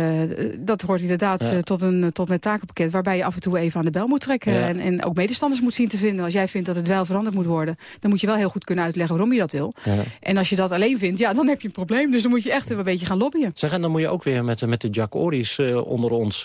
dat hoort inderdaad Ja. eh, tot, een, tot mijn takenpakket... waarbij je af en toe even aan de bel moet trekken... Ja. En, en ook medestanders moet zien te vinden. Als jij vindt dat het wel veranderd moet worden... dan moet je wel heel goed kunnen uitleggen waarom je dat wil. Ja. En als je dat alleen vindt, ja, dan heb je een probleem. Dus dan moet je echt een beetje gaan lobbyen. Zeg, en dan moet je ook weer met, met de Jack Oris eh, onder ons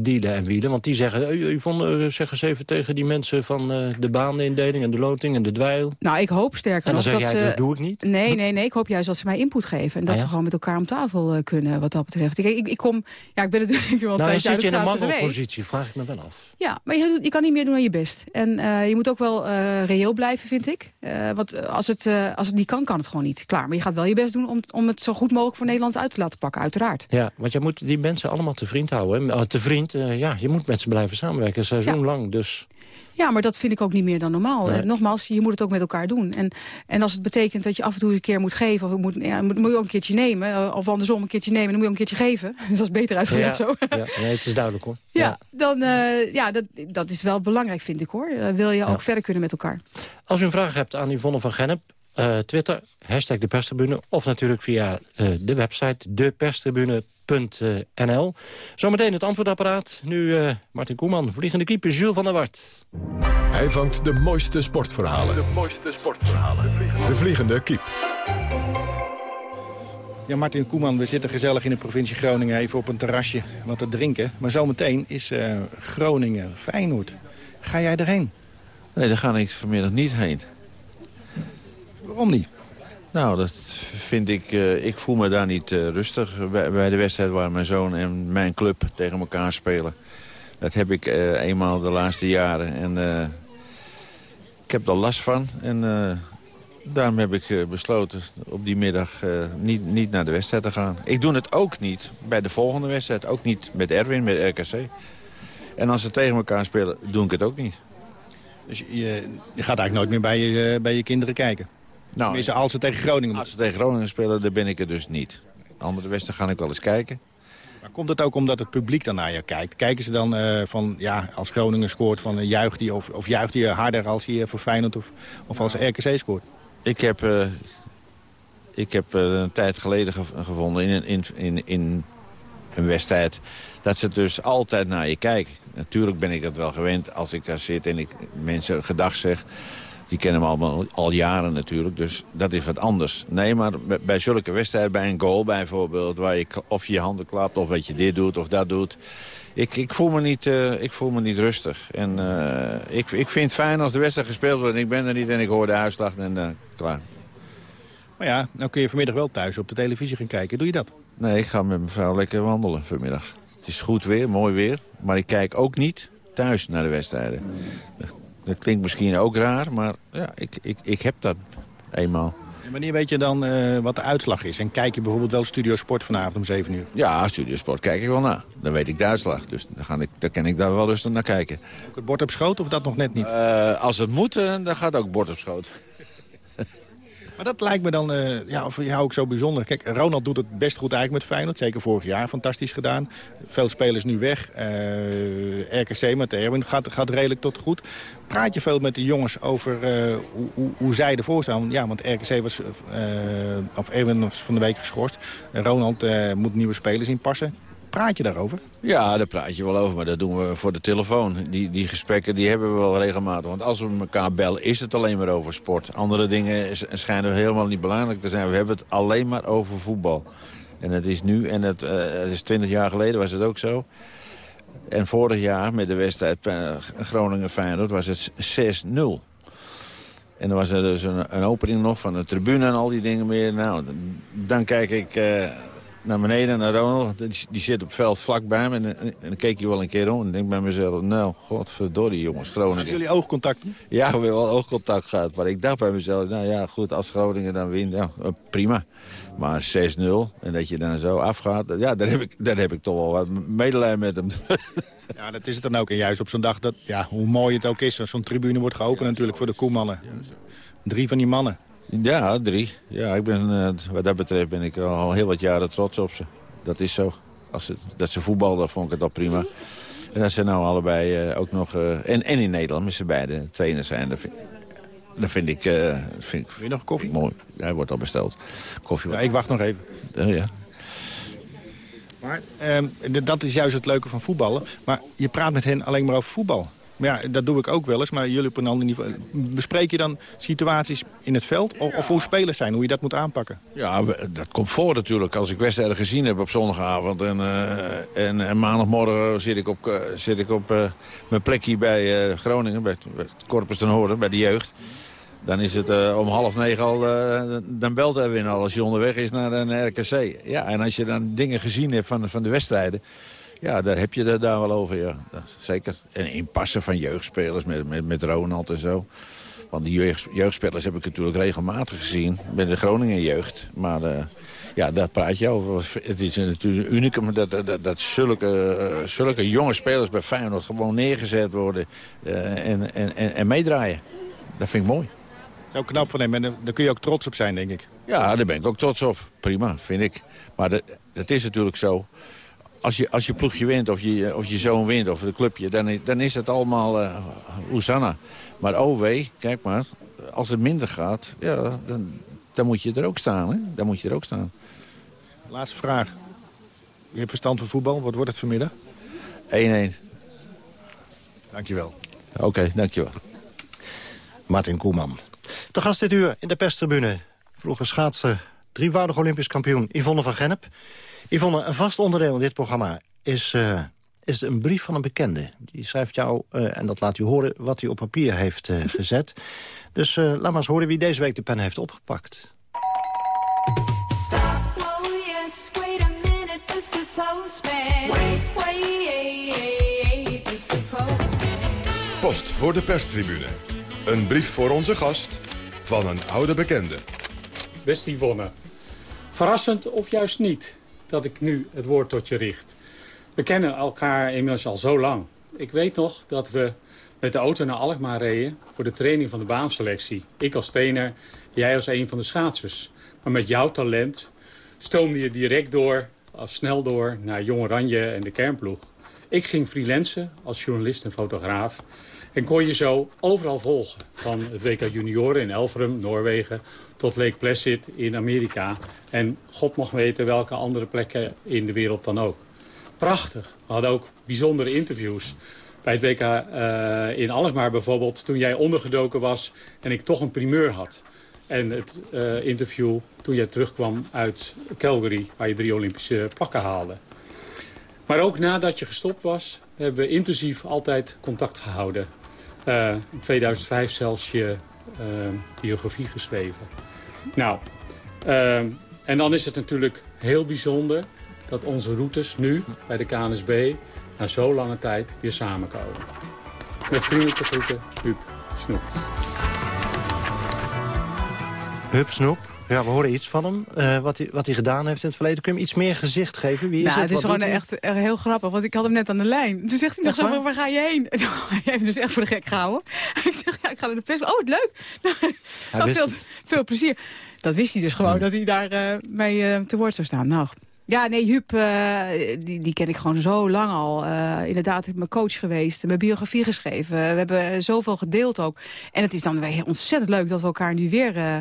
dealen en wielen. Want die zeggen, Yvonne, zeg eens even tegen die mensen van de banenindeling en de loting en de dweil. Nou, ik hoop sterker En dan nog zeg dat jij, ze... dat doe ik niet. Nee, nee, nee. Ik hoop juist dat ze mij input geven. En dat Ah, ja? we gewoon met elkaar om tafel kunnen, wat dat betreft. Ik, ik, ik kom... Ja, ik ben natuurlijk [laughs] wel Nou, uit zit je in een mangelpositie, vraag ik me wel af. Ja, maar je, je kan niet meer doen dan je best. En eh, je moet ook wel eh, reëel blijven, vind ik. Eh, want als het, als het niet kan, kan het gewoon niet. Klaar, maar je gaat wel je best doen om, om het zo goed mogelijk voor Nederland uit te laten pakken, uiteraard. Ja, want je moet die mensen allemaal te vriend houden. hè. Te vriend, ja, je moet met ze blijven samenwerken, een seizoen lang. Dus Ja, maar dat vind ik ook niet meer dan normaal. Nee. Nogmaals, je moet het ook met elkaar doen. En, en als het betekent dat je af en toe een keer moet geven... of moet, ja, moet, moet je ook een keertje nemen, eh, of andersom een keertje nemen... dan moet je ook een keertje geven. Dus [laughs] dat is beter uitgelegd ja, zo. ja, nee, het is duidelijk hoor. Ja, dan, eh, ja dat, dat is wel belangrijk, vind ik hoor. Eh, wil je ook verder kunnen met elkaar. Als u een vraag hebt aan Yvonne van Gennep, eh, Twitter, hashtag de perstribune... of natuurlijk via eh, de website deperstribune.nl. Zometeen het antwoordapparaat. Nu eh, Martin Koeman, vliegende keeper, Jules van der Wart. Hij vangt de mooiste sportverhalen. De mooiste sportverhalen. De vliegende kiep. Ja, Martin Koeman, we zitten gezellig in de provincie Groningen even op een terrasje wat te drinken. Maar zometeen is eh, Groningen Feyenoord. Ga jij erheen? Nee, daar ga ik vanmiddag niet heen. Waarom niet? Nou, dat vind ik... eh, ik voel me daar niet eh, rustig bij, bij de wedstrijd waar mijn zoon en mijn club tegen elkaar spelen. Dat heb ik eh, eenmaal de laatste jaren. En ik heb er last van. En daarom heb ik besloten op die middag niet, niet naar de wedstrijd te gaan. Ik doe het ook niet bij de volgende wedstrijd. Ook niet met Erwin, met RKC. En als ze tegen elkaar spelen, doe ik het ook niet. Dus je, je gaat eigenlijk nooit meer bij je, bij je kinderen kijken? Nou, Tenminste, als ze tegen Groningen Als ze tegen Groningen spelen, dan ben ik er dus niet. Andere wedstrijden ga ik wel eens kijken. Maar komt het ook omdat het publiek dan naar je kijkt? Kijken ze dan eh, van, ja, als Groningen scoort, van uh, juicht die of, of juicht die harder als hij voor Feyenoord of, of als RKC scoort? Ik heb, uh, ik heb uh, een tijd geleden gev gevonden in, in, in, in een wedstrijd... dat ze dus altijd naar je kijken. Natuurlijk ben ik dat wel gewend als ik daar zit en ik mensen gedag zeg... Die kennen me allemaal al jaren natuurlijk, dus dat is wat anders. Nee, maar bij zulke wedstrijden, bij een goal bijvoorbeeld... waar je of je, handen klapt, of wat je dit doet of dat doet... Ik, ik, voel, me niet, uh, ik voel me niet rustig. En uh, ik, ik vind het fijn als de wedstrijd gespeeld wordt en ik ben er niet... en ik hoor de uitslag en uh, klaar. Maar ja, nou kun je vanmiddag wel thuis op de televisie gaan kijken. Doe je dat? Nee, ik ga met mijn vrouw lekker wandelen vanmiddag. Het is goed weer, mooi weer. Maar ik kijk ook niet thuis naar de wedstrijden. Dat klinkt misschien ook raar, maar ja, ik, ik, ik heb dat eenmaal. En wanneer weet je dan uh, wat de uitslag is? En kijk je bijvoorbeeld wel Studio Sport vanavond om 7 uur? Ja, Studio Sport kijk ik wel naar. Dan weet ik de uitslag, dus dan, ga ik, dan kan ik daar wel rustig naar kijken. Ook het bord op schoot of dat nog net niet? Uh, als het moet, uh, dan gaat ook het bord op schoot. Maar dat lijkt me dan, uh, ja, voor jou ook zo bijzonder. Kijk, Ronald doet het best goed eigenlijk met Feyenoord. Zeker vorig jaar, fantastisch gedaan. Veel spelers nu weg. Uh, RKC met Erwin gaat, gaat redelijk tot goed. Praat je veel met de jongens over uh, hoe, hoe, hoe, zij ervoor staan? Ja, want RKC was, of Erwin was van de week geschorst. Ronald moet nieuwe spelers inpassen. Praat je daarover? Ja, daar praat je wel over, maar dat doen we voor de telefoon. Die, die gesprekken die hebben we wel regelmatig. Want als we elkaar bellen, is het alleen maar over sport. Andere dingen schijnen helemaal niet belangrijk te zijn. We hebben het alleen maar over voetbal. En het is nu, en het, uh, het is twintig jaar geleden was het ook zo. En vorig jaar met de wedstrijd uh, Groningen-Feyenoord was het 6-0. En dan was er dus een, opening nog van de tribune en al die dingen meer. Nou, dan, kijk ik... Uh, naar beneden, naar Ronald. Die, die zit op het veld vlakbij me. En, en, dan keek je wel een keer om en denk bij mezelf... nou, godverdorie jongens, Groningen. Hebben jullie oogcontact? Ja, we hebben wel oogcontact gehad. Maar ik dacht bij mezelf, nou ja, goed, als Groningen dan wint, ja, eh, prima. Maar 6-0 en dat je dan zo afgaat, ja, daar heb ik, daar heb ik toch wel wat medelijden met hem. [laughs] Ja, dat is het dan ook. En juist op zo'n dag, dat, ja, hoe mooi het ook is... zo'n tribune wordt geopend natuurlijk voor de koemannen. Drie van die mannen. Ja, drie. Ja, ik ben, eh, wat dat betreft ben ik al heel wat jaren trots op ze. Dat is zo. Als ze, dat ze voetbalden, vond ik het al prima. En dat ze nou allebei eh, ook nog... eh, en, en in Nederland met z'n beide trainers zijn. Dat vind, dat vind ik... eh vind, ik- Wil je nog koffie? Mooi. Hij wordt al besteld. Koffie. Ja, ik wacht nog even. Oh, ja. Maar ehm, dat is juist het leuke van voetballen. Maar je praat met hen alleen maar over voetbal. Maar ja, dat doe ik ook wel eens. Maar jullie op een ander niveau. Bespreek je dan situaties in het veld? Of, hoe spelers zijn, hoe je dat moet aanpakken? Ja, dat komt voor natuurlijk. Als ik wedstrijden gezien heb op zondagavond... en, eh, en, en maandagmorgen zit ik op, eh, zit ik op eh, mijn plekje bij Groningen... bij, bij Corpus ten Hoorn, bij de jeugd... dan is het om half negen al... eh, dan belt Erwin al als je onderweg is naar een RKC. Ja, en als je dan dingen gezien hebt van, van de wedstrijden... Ja, daar heb je het daar wel over, ja. Dat zeker. En inpassen van jeugdspelers met, met, met Ronald en zo. Want die jeugd, jeugdspelers heb ik natuurlijk regelmatig gezien. Bij de Groningen jeugd. Maar eh, ja, daar praat je over. Het is natuurlijk unicum dat, dat, dat, zulke, eh, zulke jonge spelers bij Feyenoord gewoon neergezet worden. eh, en, en, en, en meedraaien. Dat vind ik mooi. Zo knap van hem. En daar kun je ook trots op zijn, denk ik. Ja, daar ben ik ook trots op. Prima, vind ik. Maar dat, dat is natuurlijk zo. Als je, als je ploegje wint, of je, of je zoon wint, of de clubje... dan, is- dan is het allemaal eh Hosanna. Maar oh wee, kijk maar, als het minder gaat... Ja, dan, dan moet je er ook staan, hè? Dan moet je er ook staan. Laatste vraag. Je hebt verstand van voetbal. Wat wordt het vanmiddag? 1-1. Dankjewel. Oké, dankjewel. Martin Koeman. Te gast dit uur in de perstribune. Vroeger schaatser, drievoudig Olympisch kampioen Yvonne van Gennep. Yvonne, een vast onderdeel in dit programma is, eh, is een brief van een bekende. Die schrijft jou, eh, en dat laat u horen, wat hij op papier heeft eh, [laughs] gezet. Dus eh, laat maar eens horen wie deze week de pen heeft opgepakt. Stop, oh yes, wait a minute, Mr. Postman. Wait, wait, Mr. Postman. Post voor de perstribune. Een brief voor onze gast van een oude bekende. Beste Yvonne, verrassend of juist niet dat ik nu het woord tot je richt. We kennen elkaar inmiddels al zo lang. Ik weet nog dat we met de auto naar Alkmaar reden voor de training van de baanselectie. Ik als trainer, jij als een van de schaatsers. Maar met jouw talent stoomde je direct door, als snel door, naar Jong Oranje en de kernploeg. Ik ging freelancen als journalist en fotograaf. En kon je zo overal volgen. Van het WK Junioren in Elverum, Noorwegen... tot Lake Placid in Amerika. En God mag weten welke andere plekken in de wereld dan ook. Prachtig. We hadden ook bijzondere interviews. Bij het WK eh, in Alkmaar bijvoorbeeld, toen jij ondergedoken was... en ik toch een primeur had. En het eh, interview toen jij terugkwam uit Calgary... waar je drie Olympische pakken haalde. Maar ook nadat je gestopt was, hebben we intensief altijd contact gehouden. Eh, in 2005 zelfs je eh, biografie geschreven. Nou, eh, en dan is het natuurlijk heel bijzonder dat onze routes nu bij de KNSB na zo lange tijd weer samenkomen. Met vriendelijke groeten, Huub Snoep. Hup Snoep. Ja, we horen iets van hem. eh, wat, hij, wat hij gedaan heeft in het verleden. Kun je hem iets meer gezicht geven? Wie is nou, het? het is gewoon echt, echt heel grappig, want ik had hem net aan de lijn. Toen zegt hij nog zo, waar? waar ga je heen? [laughs] Hij heeft me dus echt voor de gek gehouden. [laughs] ik zeg, ja, ik ga naar de pers. Oh, wat leuk. [laughs] Nou, veel, veel plezier. Dat wist hij dus gewoon, dat hij daar eh, mee eh, te woord zou staan. Nou, ja, nee, Huub, eh, die, die ken ik gewoon zo lang al. Eh, inderdaad, ik ben mijn coach geweest, mijn biografie geschreven. We hebben zoveel gedeeld ook. En het is dan weer ontzettend leuk dat we elkaar nu weer eh,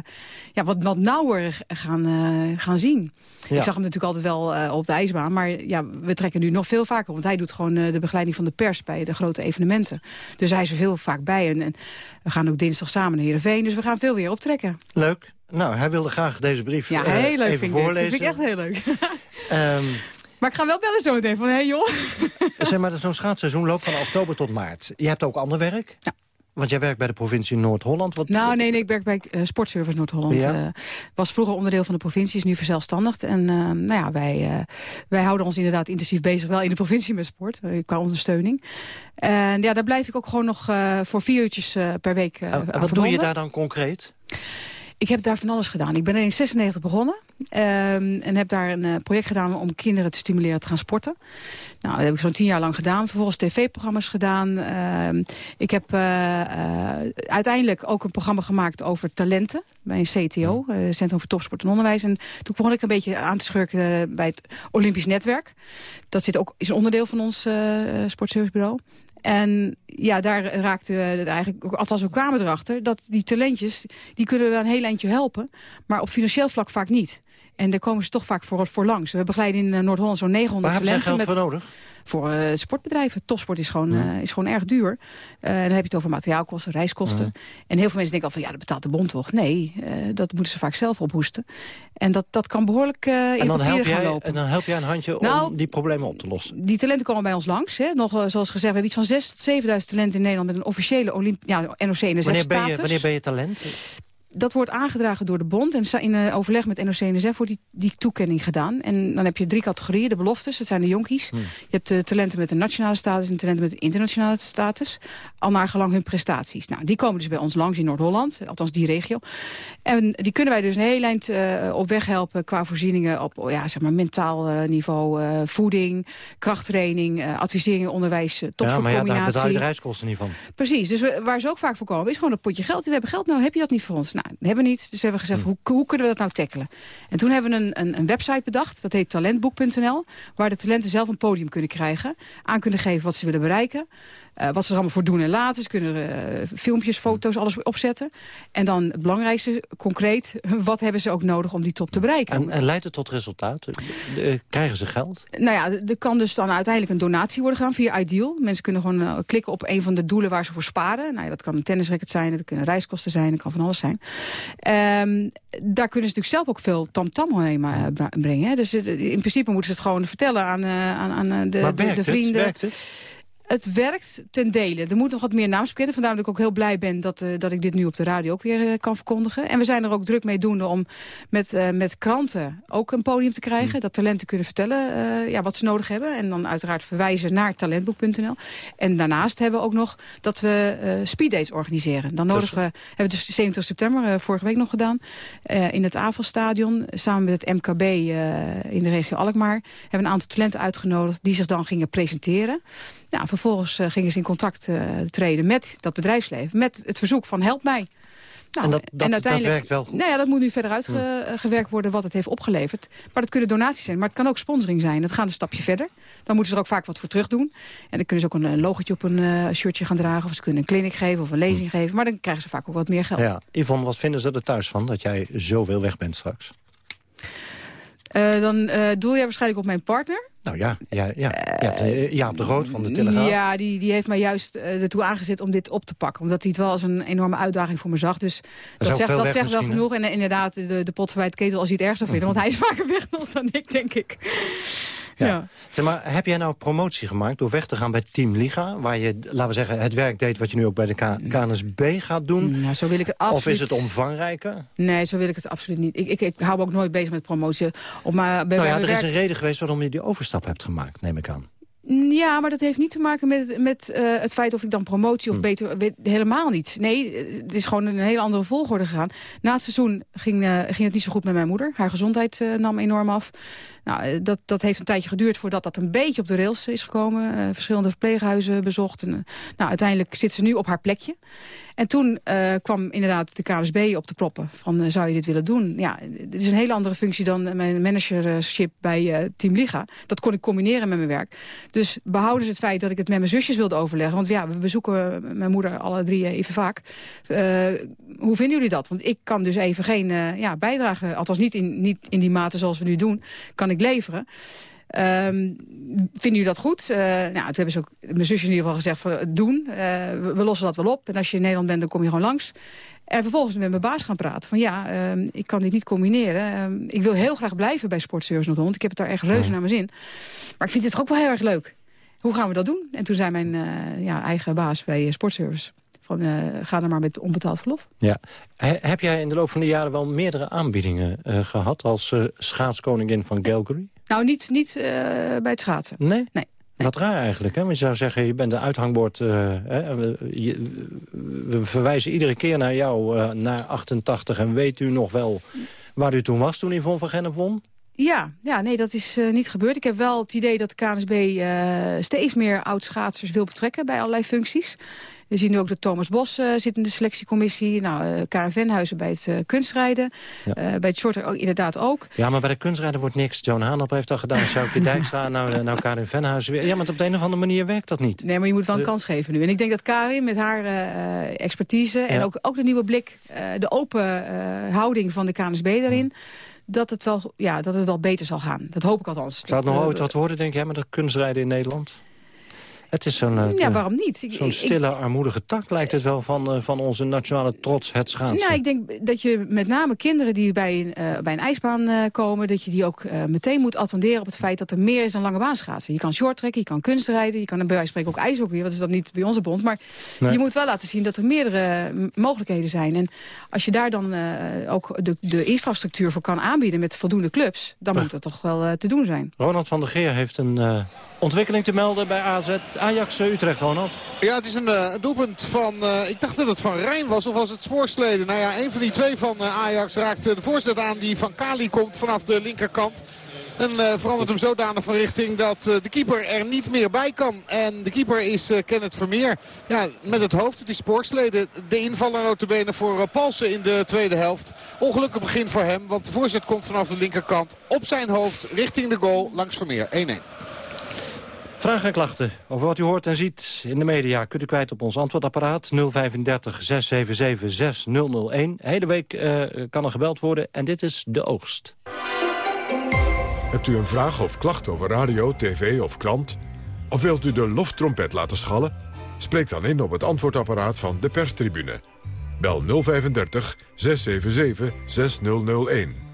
ja, wat, wat nauwer gaan, gaan zien. Ja. Ik zag hem natuurlijk altijd wel op de ijsbaan. Maar ja, we trekken nu nog veel vaker. Want hij doet gewoon de begeleiding van de pers bij de grote evenementen. Dus hij is er veel vaak bij. En, en we gaan ook dinsdag samen naar Heerenveen. Dus we gaan veel weer optrekken. Leuk. Nou, hij wilde graag deze brief Ja, eh, heel leuk even vind ik dit. voorlezen. Dat vind ik echt heel leuk. [laughs] Ehm, maar ik ga wel bellen zo meteen van, hé hey, joh. [laughs] zeg maar, zo'n schaatsseizoen loopt van oktober tot maart. Je hebt ook ander werk. Ja. Want jij werkt bij de provincie Noord-Holland. Wat... Nou, nee, nee, ik werk bij uh, Sportservice Noord-Holland. Ja. Eh, was vroeger onderdeel van de provincie, is nu verzelfstandigd. En eh, nou ja, wij, eh, wij houden ons inderdaad intensief bezig, wel in de provincie met sport, eh, qua ondersteuning. En ja, daar blijf ik ook gewoon nog eh, voor vier uurtjes eh, per week eh, En wat doe je daar dan concreet? Ik heb daar van alles gedaan. Ik ben in 96 begonnen. ehm, en heb daar een eh, project gedaan om kinderen te stimuleren te gaan sporten. Nou, dat heb ik zo'n tien jaar lang gedaan. Vervolgens tv-programma's gedaan. Ehm, ik heb eh, eh, uiteindelijk ook een programma gemaakt over talenten. Bij een CTO, eh, Centrum voor Topsport en Onderwijs. En toen begon ik een beetje aan te schurken bij het Olympisch Netwerk. Dat zit ook, is een onderdeel van ons sportservicebureau. En ja, daar raakten we eigenlijk, althans we kwamen erachter... dat die talentjes, die kunnen we een heel eindje helpen... maar op financieel vlak vaak niet. En daar komen ze toch vaak voor, voor langs. We begeleiden in eh, Noord-Holland zo'n 900 Waar hebben zij talenten. geld met- voor nodig? Voor eh, sportbedrijven. Topsport is gewoon, eh, is gewoon erg duur. Eh, dan heb je het over materiaalkosten, reiskosten. En heel veel mensen denken al van, ja, dat betaalt de bond toch? Nee, dat moeten ze vaak zelf ophoesten. En dat, dat kan behoorlijk eh in En dan, gaan jij, lopen. en dan help jij een handje Nou, om die problemen op te lossen. Die talenten komen bij ons langs. Hè. Nog, zoals gezegd, we hebben iets van 6 tot 7000 talenten in Nederland... met een officiële Olymp ja. Wanneer ben, je, wanneer ben je talent? Dat wordt aangedragen door de bond. En in eh, overleg met NOC-NSF wordt die, die toekenning gedaan. En dan heb je drie categorieën. De beloftes, dat zijn de jonkies. Hmm. Je hebt de talenten met een nationale status... en talenten met een internationale status. Al naar gelang hun prestaties. Nou, die komen dus bij ons langs in Noord-Holland. Althans, die regio. En die kunnen wij dus een heel eind eh, op weg helpen... qua voorzieningen op oh ja, zeg maar, mentaal eh, niveau. voeding, krachttraining, advisering, onderwijs, uh, Ja, maar ja, daar betaal je de reiskosten niet van. Precies, dus we- waar ze ook vaak voor komen, is gewoon een potje geld. We hebben geld, nou heb je dat niet voor ons? Nou, dat hebben we niet. Dus hebben we gezegd, hoe, hoe kunnen we dat nou tackelen? En toen hebben we een, een, een website bedacht, dat heet talentboek.nl... waar de talenten zelf een podium kunnen krijgen. Aan kunnen geven wat ze willen bereiken. eh, wat ze er allemaal voor doen en laten. Ze kunnen eh, filmpjes, foto's, alles opzetten. En dan het belangrijkste, concreet, [laughs] wat hebben ze ook nodig om die top te bereiken? En, en leidt het tot resultaat? Eh, Krijgen ze geld? Nou ja, er kan dus dan uiteindelijk een donatie worden gedaan via Ideal. Mensen kunnen gewoon klikken op een van de doelen waar ze voor sparen. Nou ja, dat kan een tennisracket zijn, dat kunnen reiskosten zijn, dat kan van alles zijn. Ehm, daar kunnen ze natuurlijk zelf ook veel tamtam omheen eh, bra- brengen. Hè. Dus in principe moeten ze het gewoon vertellen aan, eh, aan, aan eh, de, maar de, de vrienden. het? Werkt het? Het werkt ten dele. Er moet nog wat meer naamspakketten. Vandaar dat ik ook heel blij ben dat, eh, dat ik dit nu op de radio ook weer eh, kan verkondigen. En we zijn er ook druk mee doende om met, eh, met kranten ook een podium te krijgen. Dat talenten kunnen vertellen ja, wat ze nodig hebben. En dan uiteraard verwijzen naar talentboek.nl. En daarnaast hebben we ook nog dat we speeddates organiseren. Dan nodigen we, hebben we dus 27 september, vorige week nog gedaan, in het Avelstadion. Samen met het MKB in de regio Alkmaar. Hebben we een aantal talenten uitgenodigd die zich dan gingen presenteren. Ja, vervolgens eh, gingen ze in contact eh, treden met dat bedrijfsleven. Met het verzoek van help mij. Nou, En dat- dat- dat werkt wel goed? Nou ja, dat moet nu verder uitgewerkt worden wat het heeft opgeleverd. Maar dat kunnen donaties zijn, maar het kan ook sponsoring zijn. Dat gaat een stapje verder. Dan moeten ze er ook vaak wat voor terug doen. En dan kunnen ze ook een, een logotje op een eh, shirtje gaan dragen. Of ze kunnen een clinic geven of een lezing geven. Maar dan krijgen ze vaak ook wat meer geld. Ja. Yvonne, wat vinden ze er thuis van dat jij zoveel weg bent straks? Eh, dan eh, doel jij waarschijnlijk op mijn partner. Nou ja, ja, ja. je hebt eh, Jaap de Groot van de Telegraaf. Ja, die, die heeft mij juist ertoe aangezet om dit op te pakken. Omdat hij het wel als een enorme uitdaging voor me zag. Dus dat, zegt, dat zegt wel genoeg. En inderdaad, de, de pot verwijt ketel als hij het erg zou vinden. [laughs] Want hij is vaker weg nog dan ik, denk ik. Ja. Zeg maar, heb jij nou promotie gemaakt door weg te gaan bij Team Liga... waar je, laten we zeggen, het werk deed wat je nu ook bij de K KNSB gaat doen? Nou, zo wil ik het Of is absoluut- het omvangrijker? Nee, zo wil ik het absoluut niet. Ik, ik, ik hou me ook nooit bezig met promotie. Op maar bij nou ja, er is een reden geweest waarom je die overstap hebt gemaakt, neem ik aan. Ja, maar dat heeft niet te maken met, met eh, het feit of ik dan promotie of beter... weet- helemaal niet. Nee, het is gewoon een hele andere volgorde gegaan. Na het seizoen ging, eh, ging het niet zo goed met mijn moeder. Haar gezondheid eh, nam enorm af. Nou, eh, dat, dat heeft een tijdje geduurd voordat dat een beetje op de rails is gekomen. Eh, verschillende verpleeghuizen bezocht. En, eh, nou, uiteindelijk zit ze nu op haar plekje. En toen kwam inderdaad de KNSB op de proppen. Van, zou je dit willen doen? Ja, dit is een hele andere functie dan mijn managership bij Team Liga. Dat kon ik combineren met mijn werk. Dus behouden ze het feit dat ik het met mijn zusjes wilde overleggen. Want ja, we bezoeken mijn moeder alle drie even vaak. Hoe vinden jullie dat? Want ik kan dus even geen ja, bijdrage, althans niet in, niet in die mate zoals we nu doen, kan ik leveren. Ehm, vinden jullie dat goed? Eh, nou, toen hebben ze ook mijn zusjes in ieder geval gezegd van doen. Eh, we, we lossen dat wel op. En als je in Nederland bent, dan kom je gewoon langs. En vervolgens met mijn baas gaan praten. Van ja, ehm, ik kan dit niet combineren. Ehm, ik wil heel graag blijven bij Sportservice Noord-Holland. Ik heb het daar echt reuze naar mijn zin. Maar ik vind het toch ook wel heel erg leuk. Hoe gaan we dat doen? En toen zei mijn eh, ja, eigen baas bij Sportservice... van eh, ga er maar met onbetaald verlof. Ja. He- heb jij in de loop van de jaren wel meerdere aanbiedingen eh, gehad... als eh, schaatskoningin van Calgary? Nou, niet, niet bij het schaatsen. Nee? Nee. Wat raar eigenlijk, hè? Want je zou zeggen, je bent de uithangbord... hè? we, je- we verwijzen iedere keer naar jou, naar 88... en weet u nog wel waar u toen was toen Yvonne van Gennep won? Ja, ja, nee, dat is niet gebeurd. Ik heb wel het idee dat de KNSB steeds meer oud-schaatsers wil betrekken bij allerlei functies. We zien nu ook dat Thomas Bos eh, zit in de selectiecommissie. Nou, eh Karen Venhuizen bij het eh, kunstrijden. Ja. Eh, bij het shorter ook, inderdaad ook. Ja, maar bij de kunstrijden wordt niks. Joan Haanop heeft dat gedaan. Sjoukje Dijkstra, nou, eh, nou Karin Venhuizen weer. Ja, maar op de een of andere manier werkt dat niet. Nee, maar je moet wel een De- kans geven nu. En ik denk dat Karin met haar eh, eh, expertise... en Ja. ook, ook de nieuwe blik, eh, de open eh, houding van de KNSB daarin... Dat, het wel, ja, dat het wel beter zal gaan. Dat hoop ik althans. Zou het nog eh, ooit wat worden, denk jij, met de kunstrijden in Nederland? Het is zo'n eh, Ja, waarom niet? Zo'n ik- stille, armoedige tak lijkt het wel van, eh, van onze nationale trots, het schaatsen. Nou, ik denk dat je met name kinderen die bij een, eh, bij een ijsbaan komen... dat je die ook meteen moet attenderen op het feit dat er meer is dan lange baanschaatsen. Je kan shorttrekken, je kan kunstrijden, je kan bij wijze van spreken ook ijshockey. Wat is dat niet bij onze bond? Maar Nee. je moet wel laten zien dat er meerdere mogelijkheden zijn. En als je daar dan ook de, de infrastructuur voor kan aanbieden met voldoende clubs... dan moet dat toch wel te doen zijn. Ronald van der Geer heeft een ontwikkeling te melden bij AZ. Ajax eh, Utrecht, Ronald. Ja, het is een eh, doelpunt van, eh, ik dacht dat het van Rijn was of was het Spoorsleden. Nou ja, een van die twee van Ajax raakt de voorzet aan die van Kali komt vanaf de linkerkant. En verandert hem zodanig van richting dat de keeper er niet meer bij kan. En de keeper is Kenneth Vermeer. Ja, met het hoofd, is Spoorsleden. De invaller notabene voor Palsen in de tweede helft. Ongelukkig begin voor hem, want de voorzet komt vanaf de linkerkant op zijn hoofd richting de goal langs Vermeer. 1-1. Vragen en klachten over wat u hoort en ziet in de media... kunt u kwijt op ons antwoordapparaat 035 677 6001. Hele week eh, kan er gebeld worden en dit is de oogst. Hebt u een vraag of klacht over radio, tv of krant? Of wilt u de loftrompet laten schallen? Spreek dan in op het antwoordapparaat van de perstribune. Bel 035 677 6001.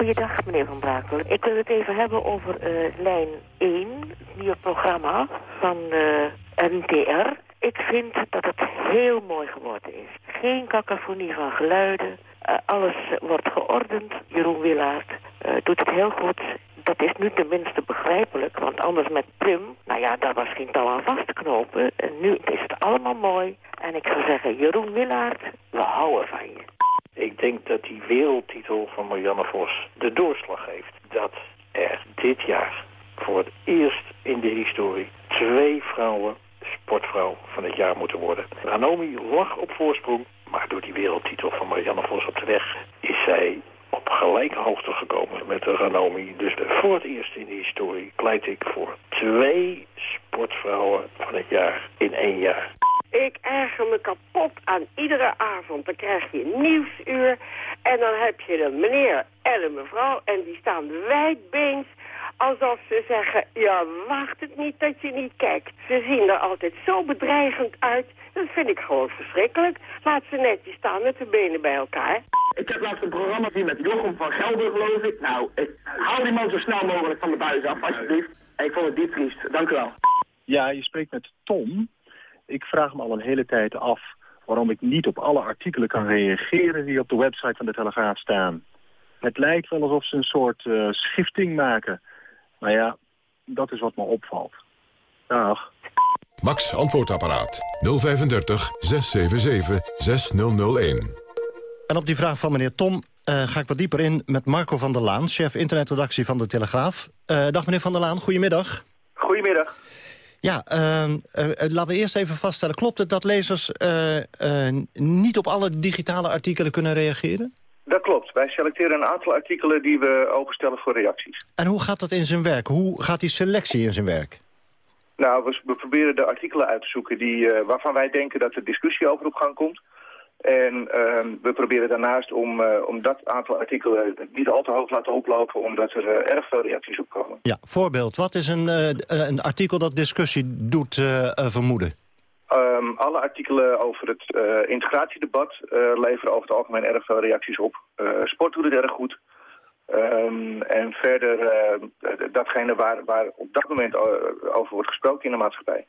Goeiedag, meneer Van Brakel. Ik wil het even hebben over eh, lijn 1, het nieuwe programma van eh, NTR. Ik vind dat het heel mooi geworden is. Geen cacophonie van geluiden. Eh, alles wordt geordend. Jeroen Willaert doet het heel goed. Dat is nu tenminste begrijpelijk, want anders met Prim, nou ja, daar was geen touw aan vast te knopen. En nu is het allemaal mooi. En ik zou zeggen, Jeroen Willaert, we houden van je. Denk dat die wereldtitel van Marianne Vos de doorslag heeft. Dat er dit jaar voor het eerst in de historie twee vrouwen sportvrouw van het jaar moeten worden. Ranomi lag op voorsprong, maar door die wereldtitel van Marianne Vos op de weg is zij op gelijke hoogte gekomen met de Ranomi. Dus voor het eerst in de historie pleit ik voor twee sportvrouwen van het jaar in één jaar. Ik erger me kapot aan iedere avond. Dan krijg je een nieuwsuur en dan heb je een meneer en een mevrouw en die staan wijdbeens alsof ze zeggen, ja, wacht het niet dat je niet kijkt. Ze zien er altijd zo bedreigend uit. Dat vind ik gewoon verschrikkelijk. Laat ze netjes staan met de benen bij elkaar. Ik heb laatst een programma gezien met Jochem van Gelder, geloof ik. Nou, ik, haal die man zo snel mogelijk van de buis af, alsjeblieft. En ik vond het diep triest. Dank u wel. Ja, je spreekt met Tom. Ik vraag me al een hele tijd af waarom ik niet op alle artikelen kan reageren die op de website van de Telegraaf staan. Het lijkt wel alsof ze een soort eh, schifting maken. Maar ja, dat is wat me opvalt. Dag. Max antwoordapparaat 035 677 6001. En op die vraag van meneer Tom eh, ga ik wat dieper in met Marco van der Laan... chef internetredactie van de Telegraaf. Eh, dag meneer van der Laan, goedemiddag. Goedemiddag. Ja, eh, eh, eh, laten we eerst even vaststellen. Klopt het dat lezers eh, niet op alle digitale artikelen kunnen reageren? Dat klopt. Wij selecteren een aantal artikelen die we openstellen voor reacties. En hoe gaat dat in zijn werk? Hoe gaat die selectie in zijn werk? Nou, we, we proberen de artikelen uit te zoeken die, waarvan wij denken dat er discussie over op gang komt. En ehm, we proberen daarnaast om, eh, om dat aantal artikelen niet al te hoog te laten oplopen, omdat er eh, erg veel reacties op komen. Ja, voorbeeld. Wat is een, eh, een artikel dat discussie doet vermoeden? Ehm, alle artikelen over het integratiedebat leveren over het algemeen erg veel reacties op. Sport doet het erg goed. Ehm, en verder datgene waar, waar op dat moment over wordt gesproken in de maatschappij.